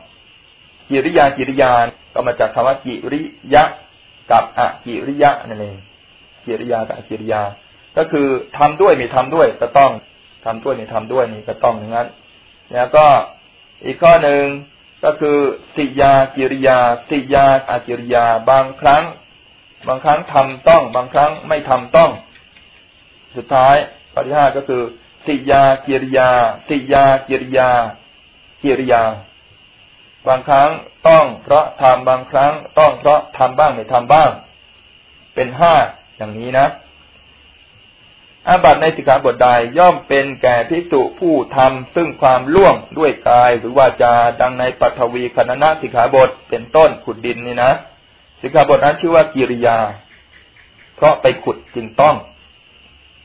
กิริยากิริยาก็มาจากคำว่ากิริยะ กับอกิริยะนั่นเองกิริยากับอกิริยา ก็คือทำด้วยไม่ทำด้วยก็ต้องทำด้วยไม่ทำด้วยนี่ก็ต้องอย่างนั้น แล้วก็อีกข้อหนึ่ง ก็คือสิยากิริยาสิยาอากิริยา บางครั้ง บางครั้งทำต้อง บางครั้งไม่ทำต้อง สุดท้ายข้อที่ห้าก็คือสิยากิริยาสิยากิริยา กิริยา บางครั้งต้องเพราะทำบางครั้งต้องเพราะทำบ้างไม่ทำบ้าง เป็นห้าอย่างนี้นะ อาบัตในสิกขาบทใดย่อมเป็นแก่พิสุผู้ทำซึ่งความล่วงด้วยกายหรือวาจาดังในปัทวีคณนะสิกขาบทเป็นต้นขุดดินนี่นะสิกขาบทนั้นชื่อว่ากิริยา เพราะไปขุดจึงต้อง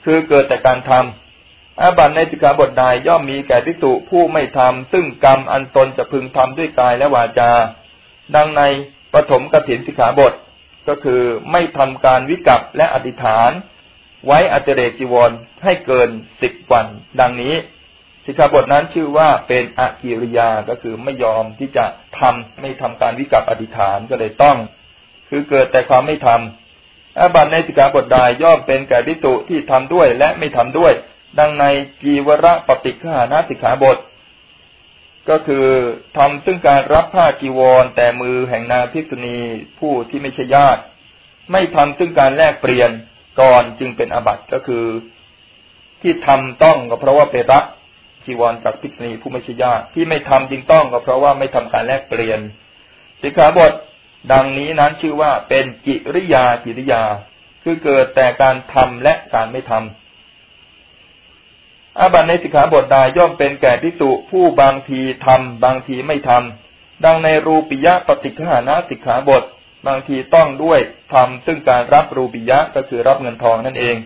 คือเกิดแต่การทำอาบัตในสิกขาบทใดย่อมมีแก่พิสุผู้ไม่ทำซึ่งกรรมอันตนจะพึงทำด้วยกายและวาจา ดังในปฐมกถินสิกขาบทก็คือไม่ทำการวิกัปและอธิษฐาน ไว้อัตเรกิวรให้เกินสิบวัน ดังนี้ สิกขาบทนั้นชื่อว่าเป็นอะกิริยาก็คือไม่ยอมที่จะทำไม่ทำการวิกับอธิษฐานก็เลยต้อง คือเกิดแต่ความไม่ทำอาบัตในสิกขาบทใดย่อมเป็นแก่พิจุที่ทำด้วยและไม่ทำด้วย ดังในกีวระปฏิฆานาสิกขาบท ก็คือทำซึ่งการรับผ้าจีวร แต่มือแห่งนางภิกษุณีผู้ที่ไม่ใช่ญาติ ไม่ทำซึ่งการแลกเปลี่ยน ก่อนจึงเป็นอบัติก็คือ ที่ทำต้องก็เพราะว่าไปรับจีวรจากภิกษุณีผู้ไม่ใช่ญาติที่ไม่ทำจึงต้องก็เพราะว่าไม่ทำการแลกเปลี่ยนสิกขาบทดังนี้นั้นชื่อว่าเป็นกิริยากิริยา คือเกิดแต่การทำและการไม่ทำอาบัตในสิกขาบทใดย่อมเป็นแก่พิสุผู้บางทีทำบางทีไม่ทำดังในรูปิยะปฏิฆานะสิกขาบท บางทีต้องด้วยทำซึ่งการรับรูปิยะก็คือรับเงินทองนั่นเอง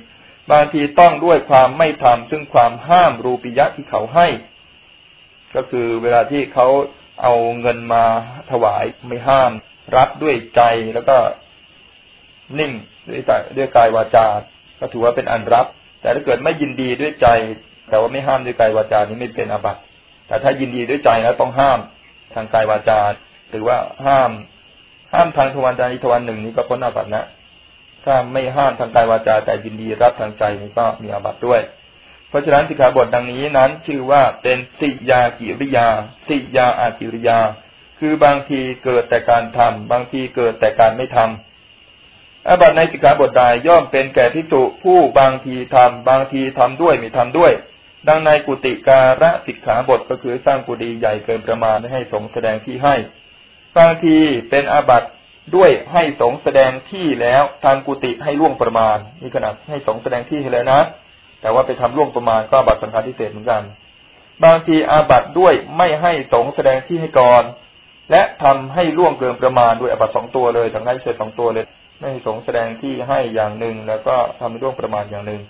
บางทีต้องด้วยความไม่ทำซึ่งความห้ามรูปิยะที่เขาให้ ก็คือเวลาที่เขาเอาเงินมาถวายไม่ห้าม รับด้วยใจแล้วก็นิ่งด้วยใจด้วยกายวาจา ก็ถือว่าเป็นอันรับ แต่ถ้าเกิดไม่ยินดีด้วยใจ แต่ว่าไม่ห้ามด้วยกายวาจานี้ไม่เป็นอาบัติแต่ถ้ายินดีด้วยใจแล้วต้องห้ามทางกายวาจาหรือว่าห้าม ห้ามทางทวารใดทวารหนึ่งนี้ก็พ้นอาบัตินะถ้าไม่ห้ามทางกายวาจาแต่ยินดีรับทางใจนี้ก็มีอาบัติด้วย เพราะฉะนั้นสิกขาบทดังนี้นั้น ชื่อว่าเป็นสิยากิริยา สิยาอากิริยา คือบางทีเกิดแต่การทำบางทีเกิดแต่การไม่ทำอาบัติในสิกขาบทใดย่อมเป็นแก่ทิฏฐุผู้บางทีทำบางทีทำด้วยไม่ทำด้วย ดังในกุติการะสิกขาบทก็คือสร้างกุฏิใหญ่เกินประมาณให้สงแสดงที่ให้ บางทีเป็นอาบัตด้วยให้สงแสดงที่แล้วทางกุฏิให้ล่วงประมาณนี่ขนาดให้สงแสดงที่ให้แล้วนะแต่ว่าไปทำล่วงประมาณก็อาบัตสังฆาทิเศษเหมือนกัน บางทีอาบัตด้วยไม่ให้สงแสดงที่ให้ก่อน และทำให้ล่วงเกินประมาณด้วยอาบัตสองตัวเลยทั้งให้เฉยสองตัวเลย ไม่สงแสดงที่ให้อย่างหนึ่ง แล้วก็ทำให้ล่วงประมาณอย่างหนึ่ง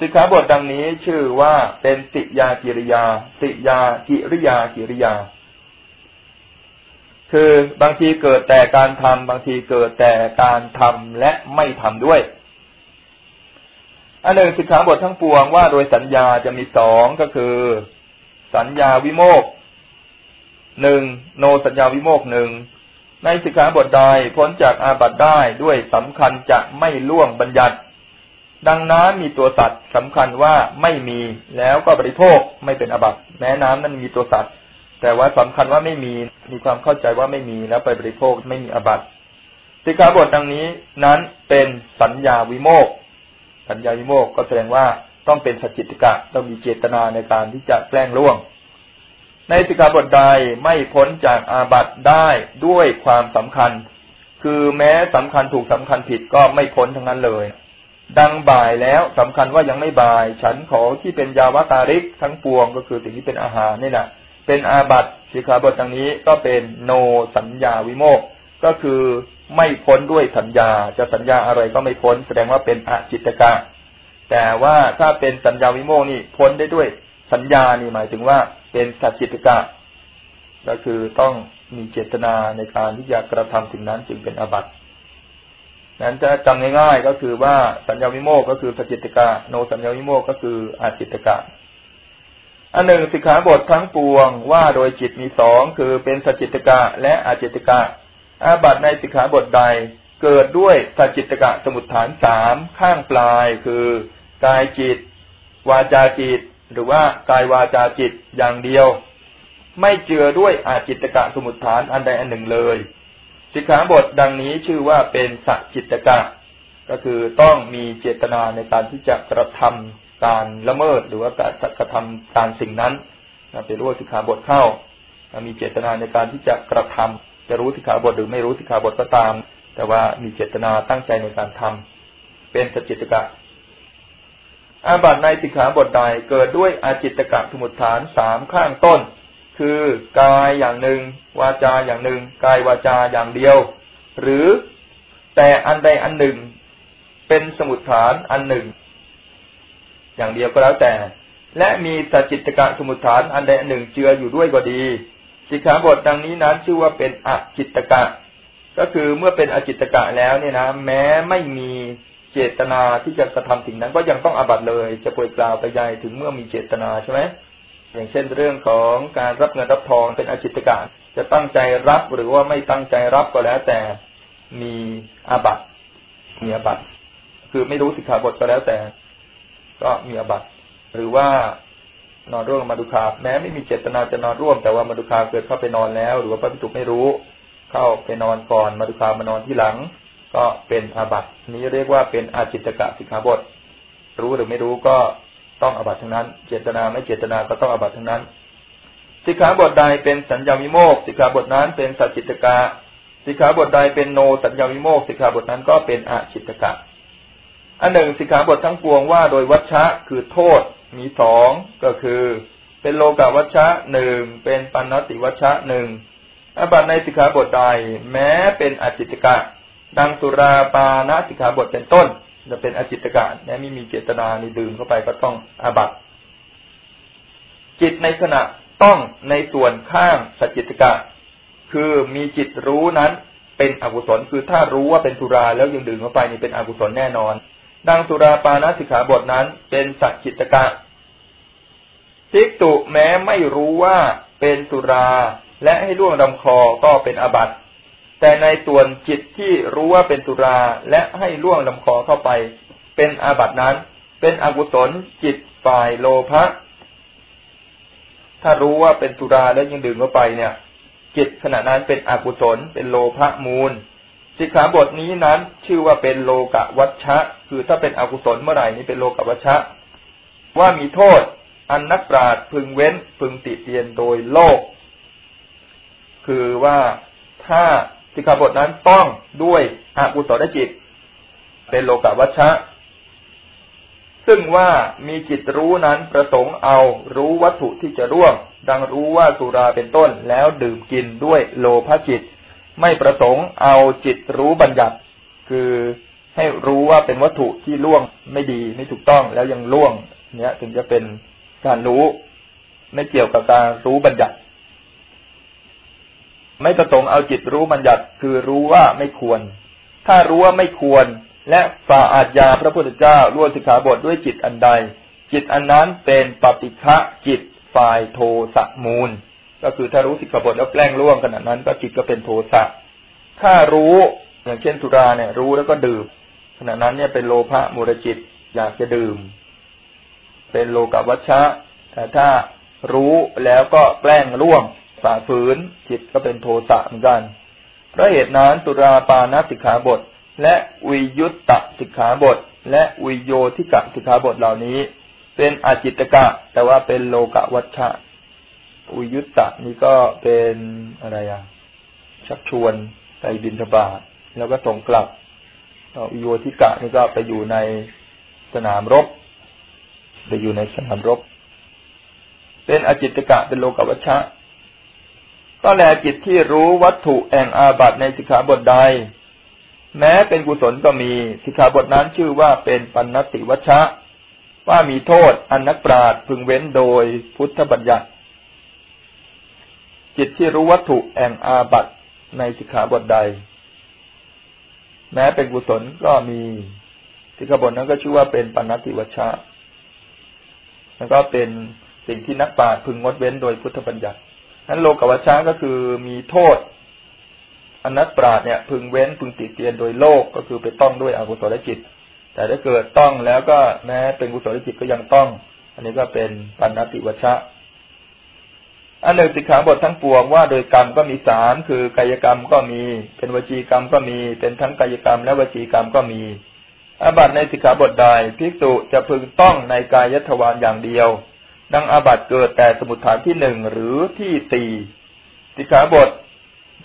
สิกขาบทดังนี้ชื่อว่าเป็นติยากิริยาติยากิริยากิริยา คือบางทีเกิดแต่การทำบางทีเกิดแต่การทำและไม่ทำด้วย อันหนึ่งสิกขาบททั้งปวงว่าโดยสัญญาจะมีสองก็คือ สัญญาวิโมกหนึ่งโนสัญญาวิโมกหนึ่งในสิกขาบทใดพ้นจากอาบัติได้ด้วยสำคัญจะไม่ล่วงบัญญัติ ดังน้ำมีตัวสัตว์สำคัญว่าไม่มีแล้วก็บริโภคไม่เป็นอาบัตแม้น้ำนั้นมีตัวสัตว์ แต่ว่าสำคัญว่าไม่มี มีความเข้าใจว่าไม่มีแล้วไปบริโภคไม่มีอบัตสิกขาบทดังนี้นั้นเป็นสัญญาวิโมกสัญญาวิโมกก็แสดงว่าต้องเป็นสจิตกะต้องมีเจตนาในการที่จะแกล้งล่วง ในสิกขาบทใดไม่พ้นจากอาบัตได้ด้วยความสำคัญ คือแม้สำคัญถูกสำคัญผิดก็ไม่พ้นทั้งนั้นเลย ดังบ่ายแล้วสำคัญว่ายังไม่บ่าย ฉันขอที่เป็นยาวตาริกทั้งปวงก็คือสิ่งที่เป็นอาหารนี่แหละ เป็นอาบัตสิกขาบทดังนี้ก็เป็นโนสัญญาวิโมกก็คือไม่พ้นด้วยสัญญา จะสัญญาอะไรก็ไม่พ้น แสดงว่าเป็นอจิตกะ แต่ว่าถ้าเป็นสัญญาวิโมกนี่พ้นได้ด้วยสัญญานี่หมายถึงว่าเป็นสัจจิตกะ ก็คือต้องมีเจตนาในการที่จะกระทำสิ่งนั้นจึงเป็นอาบัตินั้นจะจำง่ายๆก็คือว่าสัญญาวิโมกก็คือสจิตกะ โนสัญญาวิโมกก็คืออาจิตกะ อันหนึ่งสิกขาบททั้งปวงว่าโดยจิตมีสองคือเป็นสจิตกะและอาจิตกะ อาบัตในสิกขาบทใด เกิดด้วยสจิตกะสมุทฐานสามข้างปลายคือกายจิต วาจาจิต หรือว่ากายวาจาจิตอย่างเดียว ไม่เจือด้วยอาจิตกะสมุทฐานอันใดอันหนึ่งเลย สิกขาบทดังนี้ชื่อว่าเป็นสจิตกะ ก็คือต้องมีเจตนาในการที่จะกระทำ การละเมิดหรือว่าการกระทำการสิ่งนั้นเป็นรู้สิกขาบทเข้ามีเจตนาในการที่จะกระทำจะรู้สิกขาบทหรือไม่รู้สิกขาบทก็ตาม แต่ว่ามีเจตนาตั้งใจในการทำเป็นสจิตกะ อาบัตในสิกขาบทใดเกิดด้วยอาจิตกะสมุทฐานสามข้างต้น คือกายอย่างหนึ่ง วาจาอย่างหนึ่ง กายวาจาอย่างเดียว หรือแต่อันใดอันหนึ่ง เป็นสมุทฐานอันหนึ่ง อย่างเดียวก็แล้วแต่ และมีสัจจิตกะสมุทฐานอันใดอันหนึ่งเจืออยู่ด้วยก็ดี สิกขาบทดังนี้นั้นชื่อว่าเป็นอจิตกะ ก็คือเมื่อเป็นอจิตกะแล้วเนี่ยนะแม้ไม่มีเจตนาที่จะกระทำสิ่งนั้นก็ยังต้องอบัตเลยจะป่วยกล่าวไปใหญ่ถึงเมื่อมีเจตนาใช่ไหมอย่างเช่นเรื่องของการรับเงินรับทองเป็นอจิตการจะตั้งใจรับหรือว่าไม่ตั้งใจรับก็แล้ว แต่มีอาบัตมีอาบัตคือไม่รู้สิกขาบทก็แล้วแต่ ก็มีอบัตหรือว่านอนร่วมมาดุคาแม้ไม่มีเจตนาจะนอนร่วม แต่ว่ามาดุคาเกิดเข้าไปนอนแล้ว หรือว่าพระพิจุไม่รู้ เข้าไปนอนก่อนมาดุคามานอนที่หลัง ก็เป็นอาบัตนี้เรียกว่าเป็นอาจิตกะสิกขาบท รู้หรือไม่รู้ก็ต้องอบัตทั้งนั้น เจตนาไม่เจตนาก็ต้องอบัตทั้งนั้น สิกขาบทใดเป็นสัญญาวิโมกสิกขาบทนั้นเป็นสัจจิตกะสิกขาบทใดเป็นโนสัญญาวิโมกสิกขาบทนั้นก็เป็นอาจิตกะ อันหนึ่งสิกขาบททั้งปวงว่าโดยวัชชะคือโทษมีสองก็คือ เป็นโลกาวัชชะหนึ่งเป็นปันนติวัชชะหนึ่งอาบัตในสิกขาบทใดแม้เป็นอจิตกะ ดังสุราปานะสิกขาบทเป็นต้นจะเป็นอจิตกะแม้ไม่มีเจตนาในดื่มเข้าไปก็ต้องอาบัตจิตในขณะต้องในส่วนข้างสจิตกะ คือมีจิตรู้นั้นเป็นอกุศลคือถ้ารู้ว่าเป็นสุราแล้วยังดื่มเข้าไปนี่เป็นอกุศลแน่นอน ดังสุราปานาสิกขาบทนั้นเป็นสัจจิตกะทิกตุแม้ไม่รู้ว่าเป็นสุราและให้ล่วงลำคอก็เป็นอาบัติ แต่ในส่วนจิตที่รู้ว่าเป็นสุราและให้ล่วงลำคอเข้าไป เป็นอาบัตินั้น เป็นอกุศลจิตฝ่ายโลภะถ้ารู้ว่าเป็นสุราแล้วยังดื่มเข้าไปเนี่ย จิตขณะนั้นเป็นอกุศลเป็นโลภะมูล สิกขาบทนี้นั้น ชื่อว่าเป็นโลกวัชชะ คือถ้าเป็นอกุศลเมื่อไหร่นี้เป็นโลกวัชชะ ว่ามีโทษ อันนักปราชญ์พึงเว้นพึงติเตียนโดยโลก คือว่าถ้าสิกขาบทนั้นต้องด้วยอกุศลจิต เป็นโลกวัชชะ ซึ่งว่ามีจิตรู้นั้นประสงค์เอารู้วัตถุที่จะร่วงดังรู้ว่าสุราเป็นต้นแล้วดื่มกินด้วยโลภจิต ไม่ประสงค์เอาจิตรู้บัญญัติ คือให้รู้ว่าเป็นวัตถุที่ล่วงไม่ดีไม่ถูกต้องแล้วยังล่วง เนี้ยถึงจะเป็นการรู้ ไม่เกี่ยวกับการรู้บัญญัติ ไม่ประสงค์เอาจิตรู้บัญญัติ คือรู้ว่าไม่ควร ถ้ารู้ว่าไม่ควร และฝ่าอาญาพระพุทธเจ้าล้วนสิกขาบทด้วยจิตอันใด จิตอันนั้นเป็นปฏิฆะจิตฝ่ายโทสะมูล ก็คือถ้ารู้สิกขาบทแล้วแกล้งล่วงขนาดนั้นก็จิตก็เป็นโทสะถ้ารู้อย่างเช่นสุราเนี่ย รู้แล้วก็ดื่มขณะนั้นเนี่ยเป็นโลภะมูรจิตอยากจะดื่ม เป็นโลกวัชชะแต่ถ้ารู้แล้วก็แกล้งล่วงฝ่าฝืน จิตก็เป็นโทสะเหมือนกันเพราะเหตุนั้นสุราปานสิกขาบท และวิยุตตะสิกขาบท และวิโยทิกะสิกขาบทเหล่านี้ เป็นอาจิตกะ แต่ว่าเป็นโลกวัชชะ วิยุตตะนี่ก็เป็นอะไรอะ ชักชวนไปบินทบาทแล้วก็ส่งกลับวิโยทิกะนี่ก็ไปอยู่ในสนามรบ ไปอยู่ในสนามรบ เป็นอจิตกะเป็นโลกวัชชะ ก็แลจิตที่รู้วัตถุแห่งอาบัตในสิกขาบทใด แม้เป็นกุศลก็มีสิกขาบทนั้นชื่อว่าเป็นปันนติวัชชะ ว่ามีโทษอันนักปราดพึงเว้นโดยพุทธบัญญัติ จิตที่รู้วัตถุแห่งอาบัตในสิกขาบทใด แม้เป็นกุศลก็มีสิกขาบทนั้นก็ชื่อว่าเป็นปันนติวัชชะแล้วก็เป็นสิ่งที่นักปราชญ์พึงงดเว้นโดยพุทธบัญญัตินั้นโลกวัชชะก็คือมีโทษอนัตปราดเนี่ย พึงเว้นพึงติเตียนโดยโลกก็คือไปต้องด้วยอกุศลจิต แต่ถ้าเกิดต้องแล้วก็แม้เป็นกุศลจิตก็ยังต้อง อันนี้ก็เป็นปัญติวชะ อันหนึ่งสิกขาบททั้งปวงว่าโดยกรรมก็มีสามคือกายกรรมก็มี เป็นวจีกรรมก็มี เป็นทั้งกายกรรมและวจีกรรมก็มีอาบัตในสิกขาบทใดภิกษุจะพึงต้องในกายทวารอย่างเดียวดังอาบัตเกิดแต่สมุทฐานที่หนึ่งหรือที่สี่สิกขาบท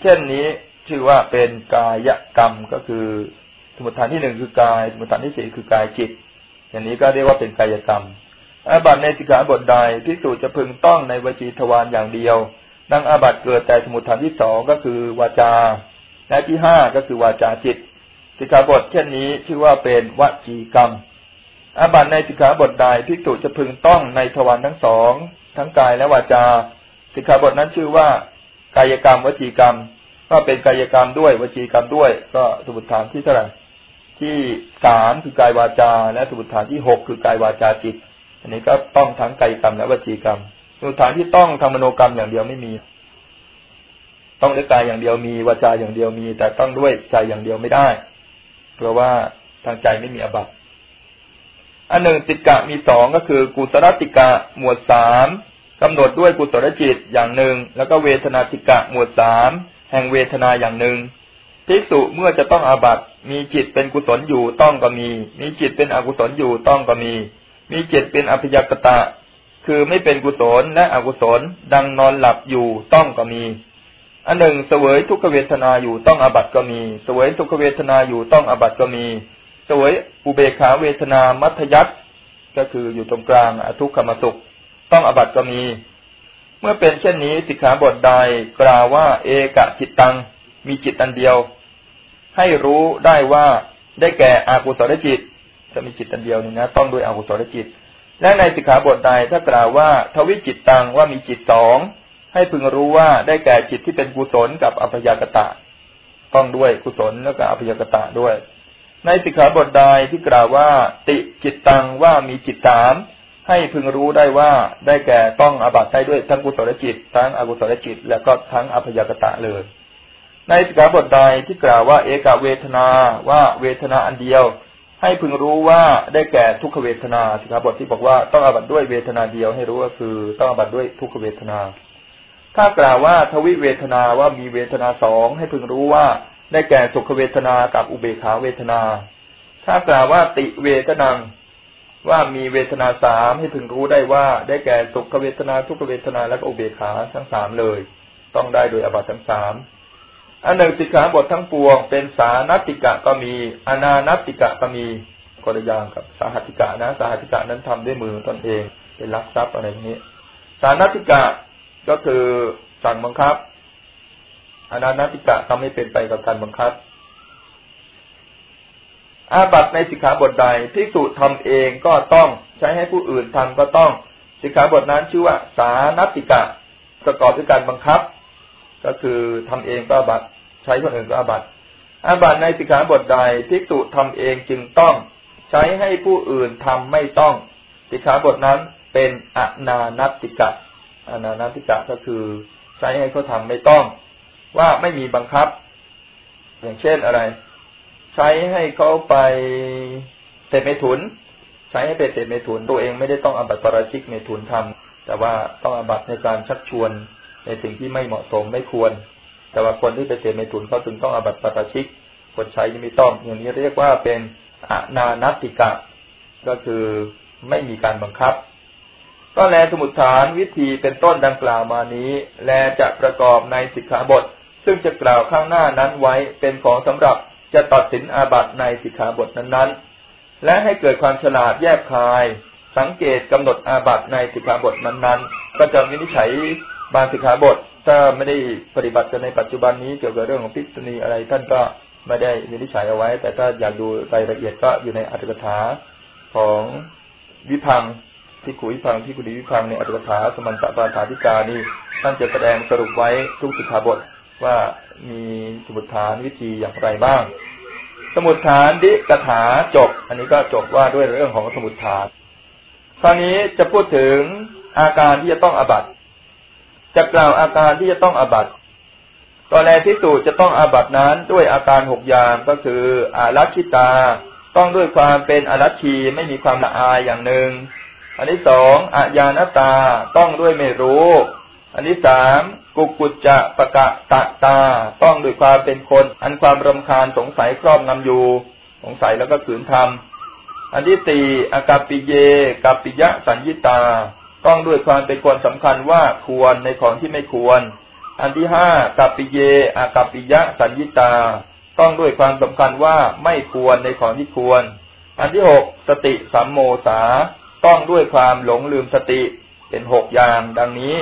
เช่นนี้ชื่อว่าเป็นกายกรรมก็คือ สมุทฐานที่หนึ่งคือกาย สมุทฐานที่สี่คือกายจิต อย่างนี้ก็เรียกว่าเป็นกายกรรม อาบัตในสิกขาบทใดพิสูจจะพึงต้องในวจีทวารอย่างเดียวดังอาบัตเกิดแต่สมุทฐานที่สองก็คือวาจาและที่ห้าก็คือวาจาจิต สิกขาบทเช่นนี้ชื่อว่าเป็นวจีกรรม อาบัตในสิกขาบทใดพิสูจจะพึงต้องในทวารทั้งสองทั้งกายและวาจา สิกขาบทนั้นชื่อว่า กายกรรมวจีกรรม ก็เป็นกายกรรมด้วยวจีกรรมด้วย ก็สมุทฐานที่เท่าไหร่ที่สามคือกายวาจา และสมุทฐานที่หกคือกายวาจาจิต อันนี้ก็ต้องทั้งกายกรรมและวจีกรรมสมุทฐานที่ต้องทำมโนกรรมอย่างเดียวไม่มี ต้องด้วยกายอย่างเดียวมีวาจาอย่างเดียวมี แต่ต้องด้วยใจอย่างเดียวไม่ได้ เพราะว่าทางใจไม่มีอบัตอันหนึ่งติกะมีสองก็คือกุศลติกะหมวดสามกำหนดด้วยกุศลจิตอย่างหนึ่ง แล้วก็เวทนาติกะหมวดสามแห่งเวทนาอย่างหนึ่งภิกษุเมื่อจะต้องอาบัตมีจิตเป็นกุศลอยู่ต้องก็มี มีจิตเป็นอกุศลอยู่ต้องก็มี มีจิตเป็นอภิยกตะ คือไม่เป็นกุศลและอกุศล ดังนอนหลับอยู่ต้องก็มี อันหนึ่งเสวยทุกขเวทนาอยู่ต้องอบัตก็มีเสวยทุกขเวทนาอยู่ต้องอบัตก็มีเสวยอุเบขาเวทนามัธยัตก็คืออยู่ตรงกลางอทุกขมสุข ต้องอบัตก็มี เมื่อเป็นเช่นนี้สิกขาบทใดกล่าวว่า เอกจิตตัง มีจิตอันเดียว ให้รู้ได้ว่าได้แก่อากุศลจิต จะมีจิตอันเดียวนี่นะ ต้องด้วยอากุศลจิต และในสิกขาบทใดถ้ากล่าวว่า ทวิจิตตังว่ามีจิตสองให้พึงรู้ว่าได้แก่จิตที่เป็นกุศลกับอภยากตะ ต้องด้วยกุศลแล้วก็อภยากตะด้วย ในสิกขาบทใดที่กล่าวว่า ติจิตตังว่ามีจิตสามให้พึงรู้ได้ว่าได้แก่ต้องอาบัตได้ด้วยทั้งกุศลจิต ทั้งอกุศลจิต และก็ทั้งอภยกตะเลย ในสิกขาบทใดที่กล่าวว่า เอกเวทนาว่าเวทนาอันเดียว ให้พึงรู้ว่าได้แก่ทุกขเวทนาสิกขาบบทที่บอกว่าต้องอาบัตด้วยเวทนาเดียวให้รู้ก็คือต้องอาบัตด้วยทุกขเวทนา ถ้ากล่าวว่าทวิเวทนาว่ามีเวทนาสองให้พึงรู้ว่าได้แก่สุขเวทนากับอุเบขาเวทนา ถ้ากล่าวว่าติเวทนังว่ามีเวทนาสามให้พึงรู้ได้ว่า ได้แก่สุขเวทนาทุกเวทนาและอุเบขาทั้งสามเลย ต้องได้โดยอบัตทั้งสาม อันหนึ่งสิกขาบททั้งปวง เป็นสานติกะก็มี อนานติกะก็มีคนละอย่างกับสาหัติกะนะ สาหัติกะนั้นทำด้วยมือตนเอง เป็นลักทรัพย์อะไรพวกนี้ สานติกะก็คือสั่งบังคับ อนานติกะทำให้เป็นไปกับการบังคับ อาบัตในสิกขาบทใดที่สุทำเองก็ต้องใช้ให้ผู้อื่นทำก็ต้อง สิกขาบทนั้นชื่อว่า สานติกะ ประกอบด้วยการบังคับ ก็คือทำเองก็อาบัตใช้คนอื่นก็อาบัตอาบัตในสิกขาบทใดที่สุทำเองจึงต้อง ใช้ให้ผู้อื่นทำไม่ต้องสิกขาบทนั้นเป็นอนานัติกะอนานัติกะก็คือ ใช้ให้เขาทาไม่ต้อง ว่าไม่มีบังคับ อย่างเช่นอะไร ใช้ให้เขาไปเสพเมถุน ใช้ให้ไปเสพเมถุน ตัวเองไม่ได้ต้องอบัติปราชิกเมถุนทำแต่ว่าต้องอบัติในการชักชวน ในสิ่งที่ไม่เหมาะสมไม่ควร แต่ว่าคนที่ไปเสพเมถุนเขาถึงต้องอบัติปราชิกคนใช้ยังไม่ต้องอย่างนี้เรียกว่าเป็นอนานติกะ ก็คือไม่มีการบังคับ ก็แลสมุดฐานวิธีเป็นต้นดังกล่าวมานี้ แลจะประกอบในสิกขาบท ซึ่งจะกล่าวข้างหน้านั้นไว้เป็นของสำหรับจะตัดสินอาบัตในสิกขาบทนั้นๆ และให้เกิดความฉลาดแยกคาย สังเกตกำหนดอาบัตในสิกขาบทนั้นๆ ก็จะวินิจฉัย บางสิกขาบท ถ้าไม่ได้ปฏิบัติกันในปัจจุบันนี้เกี่ยวกับเรื่องของพิษณีอะไร ท่านก็ไม่ได้วินิจฉัยเอาไว้ แต่ถ้าอยากดูรายละเอียดก็อยู่ในอัตถกถาของวิพังที่ขุวิพังที่กุฎีวิพังในอัตถกถาสมันตปาฐาธิกานี่ท่านจะแสดงสรุปไว้ทุกสิกขาบทว่ามีสมุดฐานวิธีอย่างไรบ้าง สมุดฐานดิกถาจบ อันนี้ก็จบว่าด้วยเรื่องของสมุดฐาน คราวนี้จะพูดถึงอาการที่จะต้องอบัต จะกล่าวอาการที่จะต้องอาบัตตอนแรกที่สูจจะต้องอาบัตนั้นด้วยอาการหกอย่างก็คืออารัชิตา ต้องด้วยความเป็นอารัชีไม่มีความละอายอย่างหนึ่ง อันที่สองอาญานตาต้องด้วยไม่รู้ อันที่สามกุกุจจะปะกะตะตา ต้องด้วยความเป็นคน อันความรำคาญสงสัยครอบงำอยู่ สงสัยแล้วก็ขืนทำอันที่สี่อากาปิเยกัปปิยะสัญญิตา ต้องด้วยความเป็นคนสำคัญว่าควรในของที่ไม่ควร อันที่ห้ากัปปิเยอากัปปิยะสัญญิตา ต้องด้วยความสำคัญว่าไม่ควรในของที่ควร อันที่หกสติสัมโมสา ต้องด้วยความหลงลืมสติเป็นหกอย่างดังนี้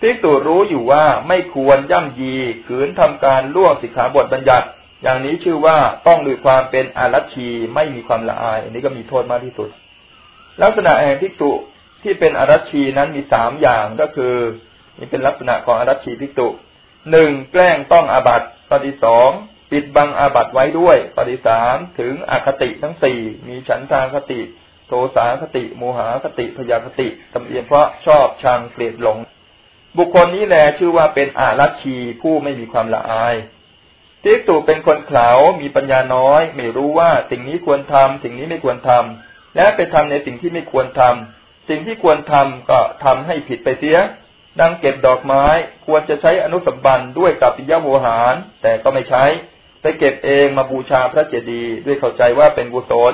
ภิกษุรู้อยู่ว่าไม่ควรย่ำยีขืนทำการล่วงสิกขาบทบัญญัติ อย่างนี้ชื่อว่าต้องด้วยความเป็นอารัชีไม่มีความละอาย อันนี้ก็มีโทษมากที่สุด ลักษณะแห่งภิกษุ ที่เป็นอารัชีนั้นมีสามอย่างก็คือนี่เป็นลักษณะของอารัชีภิกษุหนึ่งแกล้งต้องอาบัติข้อที่สองปิดบังอาบัติไว้ด้วยข้อที่สามถึงอคติทั้งสี่มีฉันทางคติ โทสาคติ โมหคติพยาคติตำเอียเพราะชอบชังเกลียดหลง บุคคลนี้แลชื่อว่าเป็นอารัชีผู้ไม่มีความละอายทิกตุเป็นคนเขลามีปัญญาน้อย ไม่รู้ว่าสิ่งนี้ควรทำสิ่งนี้ไม่ควรทำและไปทำในสิ่งที่ไม่ควรทำ สิ่งที่ควรทำก็ทำให้ผิดไปเสียดังเก็บดอกไม้ควรจะใช้อนุสมบันด้วยกับปิยโวหาร แต่ก็ไม่ใช้ ไปเก็บเองมาบูชาพระเจดีย์ด้วยเข้าใจว่าเป็นกุศล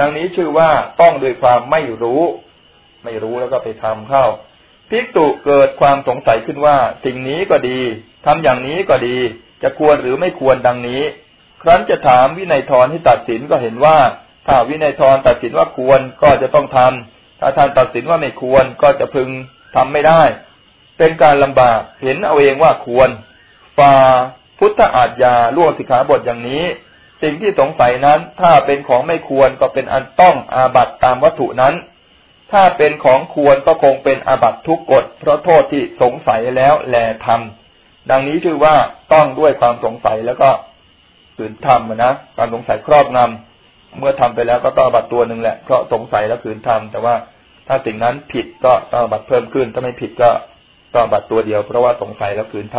ดังนี้ชื่อว่าต้องด้วยความไม่รู้ ไม่รู้แล้วก็ไปทำเข้าภิกษุเกิดความสงสัยขึ้นว่า สิ่งนี้ก็ดีทำอย่างนี้ก็ดี จะควรหรือไม่ควรดังนี้ ครั้นจะถามวินัยทรให้ตัดสินก็เห็นว่า ถ้าวินัยทรตัดสินว่าควรก็จะต้องทำ ถ้าท่านตัดสินว่าไม่ควรก็จะพึงทำไม่ได้ เป็นการลำบากเห็นเอาเองว่าควรฟาพุทธอาจยาล่วงสิกขาบทอย่างนี้ สิ่งที่สงสัยนั้น ถ้าเป็นของไม่ควรก็เป็นอันต้องอาบัตตามวัตถุนั้น ถ้าเป็นของควรก็คงเป็นอาบัตทุกกฎเพราะโทษที่สงสัยแล้วแลทำดังนี้ชื่อว่าต้องด้วยความสงสัยแล้วก็ฝืนทำนะการสงสัยครอบงำ เมื่อทำไปแล้วก็ต้องอบัตตัวหนึ่งแหละเพราะสงสัยแล้วฝืนทำแต่ว่าถ้าสิ่งนั้นผิดก็ต้องอบัตเพิ่มขึ้น ถ้าไม่ผิดก็ต้องอบัตตัวเดียว เพราะว่าสงสัยแล้วฝืนท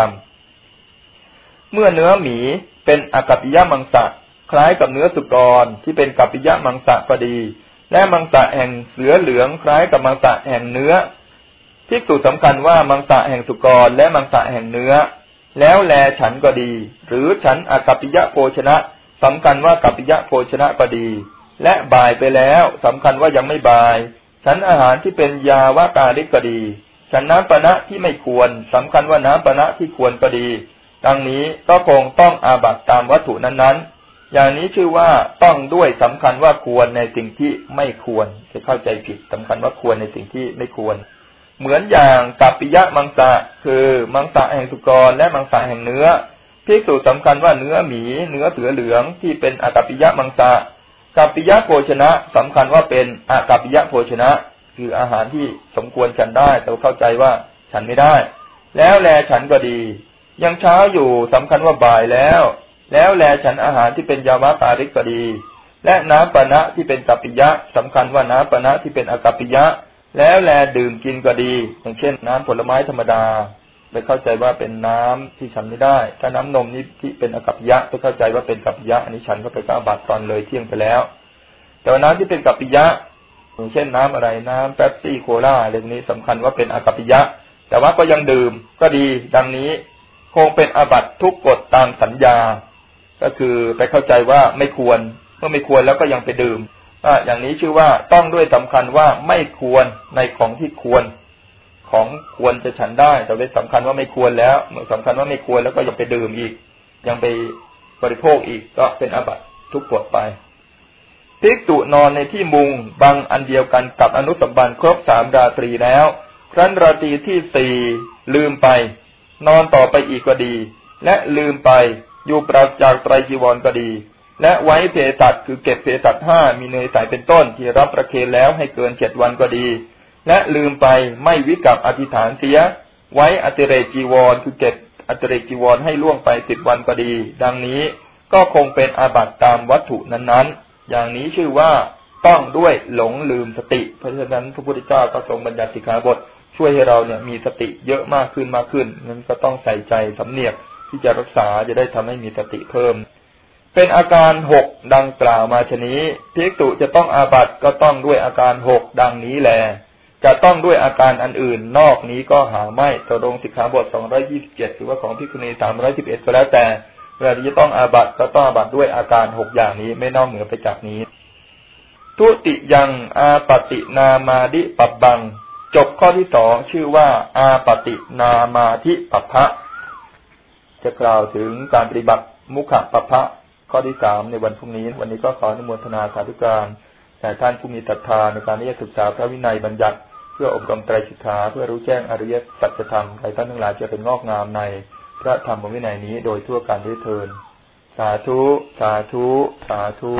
ำเมื่อเนื้อหมีเป็นอากัปปิยมังสะคล้ายกับเนื้อสุกรที่เป็นกัปปิยมังสะพอดี และมังสะแห่งเสือเหลืองคล้ายกับมังสะแห่งเนื้อที่สุดสำคัญว่ามังสะแห่งสุกรและมังสะแห่งเนื้อ แล้วแลฉันก็ดี หรือฉันอากัปปิยะโภชนะ สำคัญว่ากัปปิยะโภชนะก็ดี และบ่ายไปแล้วสำคัญว่ายังไม่บ่าย ฉันอาหารที่เป็นยาวากาลิกดี ฉันน้ำปณะที่ไม่ควรสำคัญว่าน้ำปณะที่ควรก็ดี ดังนี้ก็คงต้องอาบัตตามวัตถุนั้นๆ อย่างนี้ชื่อว่าต้องด้วยสำคัญว่าควรในสิ่งที่ไม่ควรจะเข้าใจผิดสำคัญว่าควรในสิ่งที่ไม่ควร เหมือนอย่างกัปปิยะมังสะคือมังสะแห่งสุกรและมังสะแห่งเนื้อ พิสูจสำคัญว่าเนื้อหมี เนื้อเสือเหลืองที่เป็นอากัปปิยะมังสะกัปปิยะโภชนะสำคัญว่าเป็นอากัปปิยะโภชนะ คืออาหารที่สมควรฉันได้ แต่เข้าใจว่าฉันไม่ได้ แล้วแลฉันก็ดี ยังเช้าอยู่สำคัญว่าบ่ายแล้ว แล้วแลฉันอาหารที่เป็นยาวาตาริกก็ดี และน้ำปณะที่เป็นกัปปิยะสำคัญว่าน้ำปณะที่เป็นอากัปปิยะ แล้วแลดื่มกินก็ดี อย่างเช่น น้ำผลไม้ธรรมดา ไปเข้าใจว่าเป็นน้ำที่ฉันไม่ได้ ถ้าน้ำนมนี้ที่เป็นอกัปยะไปเข้าใจว่าเป็นกัปยะอันนี้ฉันก็ไปก้าบัตรตอนเลยเที่ยงไปแล้ว แต่ว่าน้ำที่เป็นกัปยะอย่างเช่นน้ำอะไรน้ำแป๊บซี่โคลาอะไรนี้สำคัญว่าเป็นอกัปยะ แต่ว่าก็ยังดื่มก็ดี ดังนี้คงเป็นอาบัตทุกกฎตามสัญญา ก็คือไปเข้าใจว่าไม่ควรเมื่อไม่ควรแล้วก็ยังไปดื่มอย่างนี้ชื่อว่าต้องด้วยสำคัญว่าไม่ควรในของที่ควร ของควรจะฉันได้ แต่เป็นสำคัญว่าไม่ควรแล้วเมื่อสำคัญว่าไม่ควรแล้วก็ยังไปดื่มอีก ยังไปบริโภคอีกก็เป็นอาบัติทุกกฎไปภิกษุนอนในที่มุงบางอันเดียวกันกับอนุสัมบันครบสามราตรีแล้ว ครั้นราตรีที่สี่ลืมไป นอนต่อไปอีกก็ดี และลืมไปอยู่ปราศจากไตรจีวรก็ดี และไว้เพศัตคือเก็บเพศัตห้ามีเนยใสเป็นต้นที่รับประเคนแล้วให้เกินเจ็ดวันก็ดี และลืมไปไม่วิกับอธิษฐานเสีย ไว้อติเรจีวรคือเก็บอติเรจีวรให้ล่วงไปสิบวันก็ดี ดังนี้ก็คงเป็นอาบัติตามวัตถุนั้นๆ อย่างนี้ชื่อว่าต้องด้วยหลงลืมสติ เพราะฉะนั้นพระพุทธเจ้าก็ทรงบัญญัติสิกขาบท ช่วยให้เราเนี่ยมีสติเยอะมากขึ้นมากขึ้นนั้นก็ต้องใส่ใจสำเนียกที่จะรักษาจะได้ทำให้มีสติเพิ่ม เป็นอาการหกดังกล่าวมาชนี้พิกตุจะต้องอาบัตก็ต้องด้วยอาการหกดังนี้แหละ จะต้องด้วยอาการอันอื่น นอกนี้ก็หาไม่ตรงสิกขาบท227หรือว่าของพิคุณี311ก็แล้วแต่เวลาที่จะต้องอาบัตก็ต้องอาบัตด้วยอาการหกอย่างนี้ไม่นอกเหนือไปจากนี้ ทุติยังอาปตินามาดิปับบัง จบข้อที่สองชื่อว่า อาปตินามาธิปัพพะจะกล่าวถึงการปฏิบัติมุขปัพพะข้อที่สามในวันพรุ่งนี้ วันนี้ก็ขออนุโมทนาสาธุการแต่ท่านผู้มีศรัทธาในการที่จะศึกษาพระวินัยบัญญัติ เพื่ออบรมไตรสิกขาเพื่อรู้แจ้งอริยสัจธรรมใครท่านทั้งหลายจะเป็นงอกงามในพระธรรมวินัยนี้โดยทั่วกันด้วยเทินสาธุ สาธุ สาธุ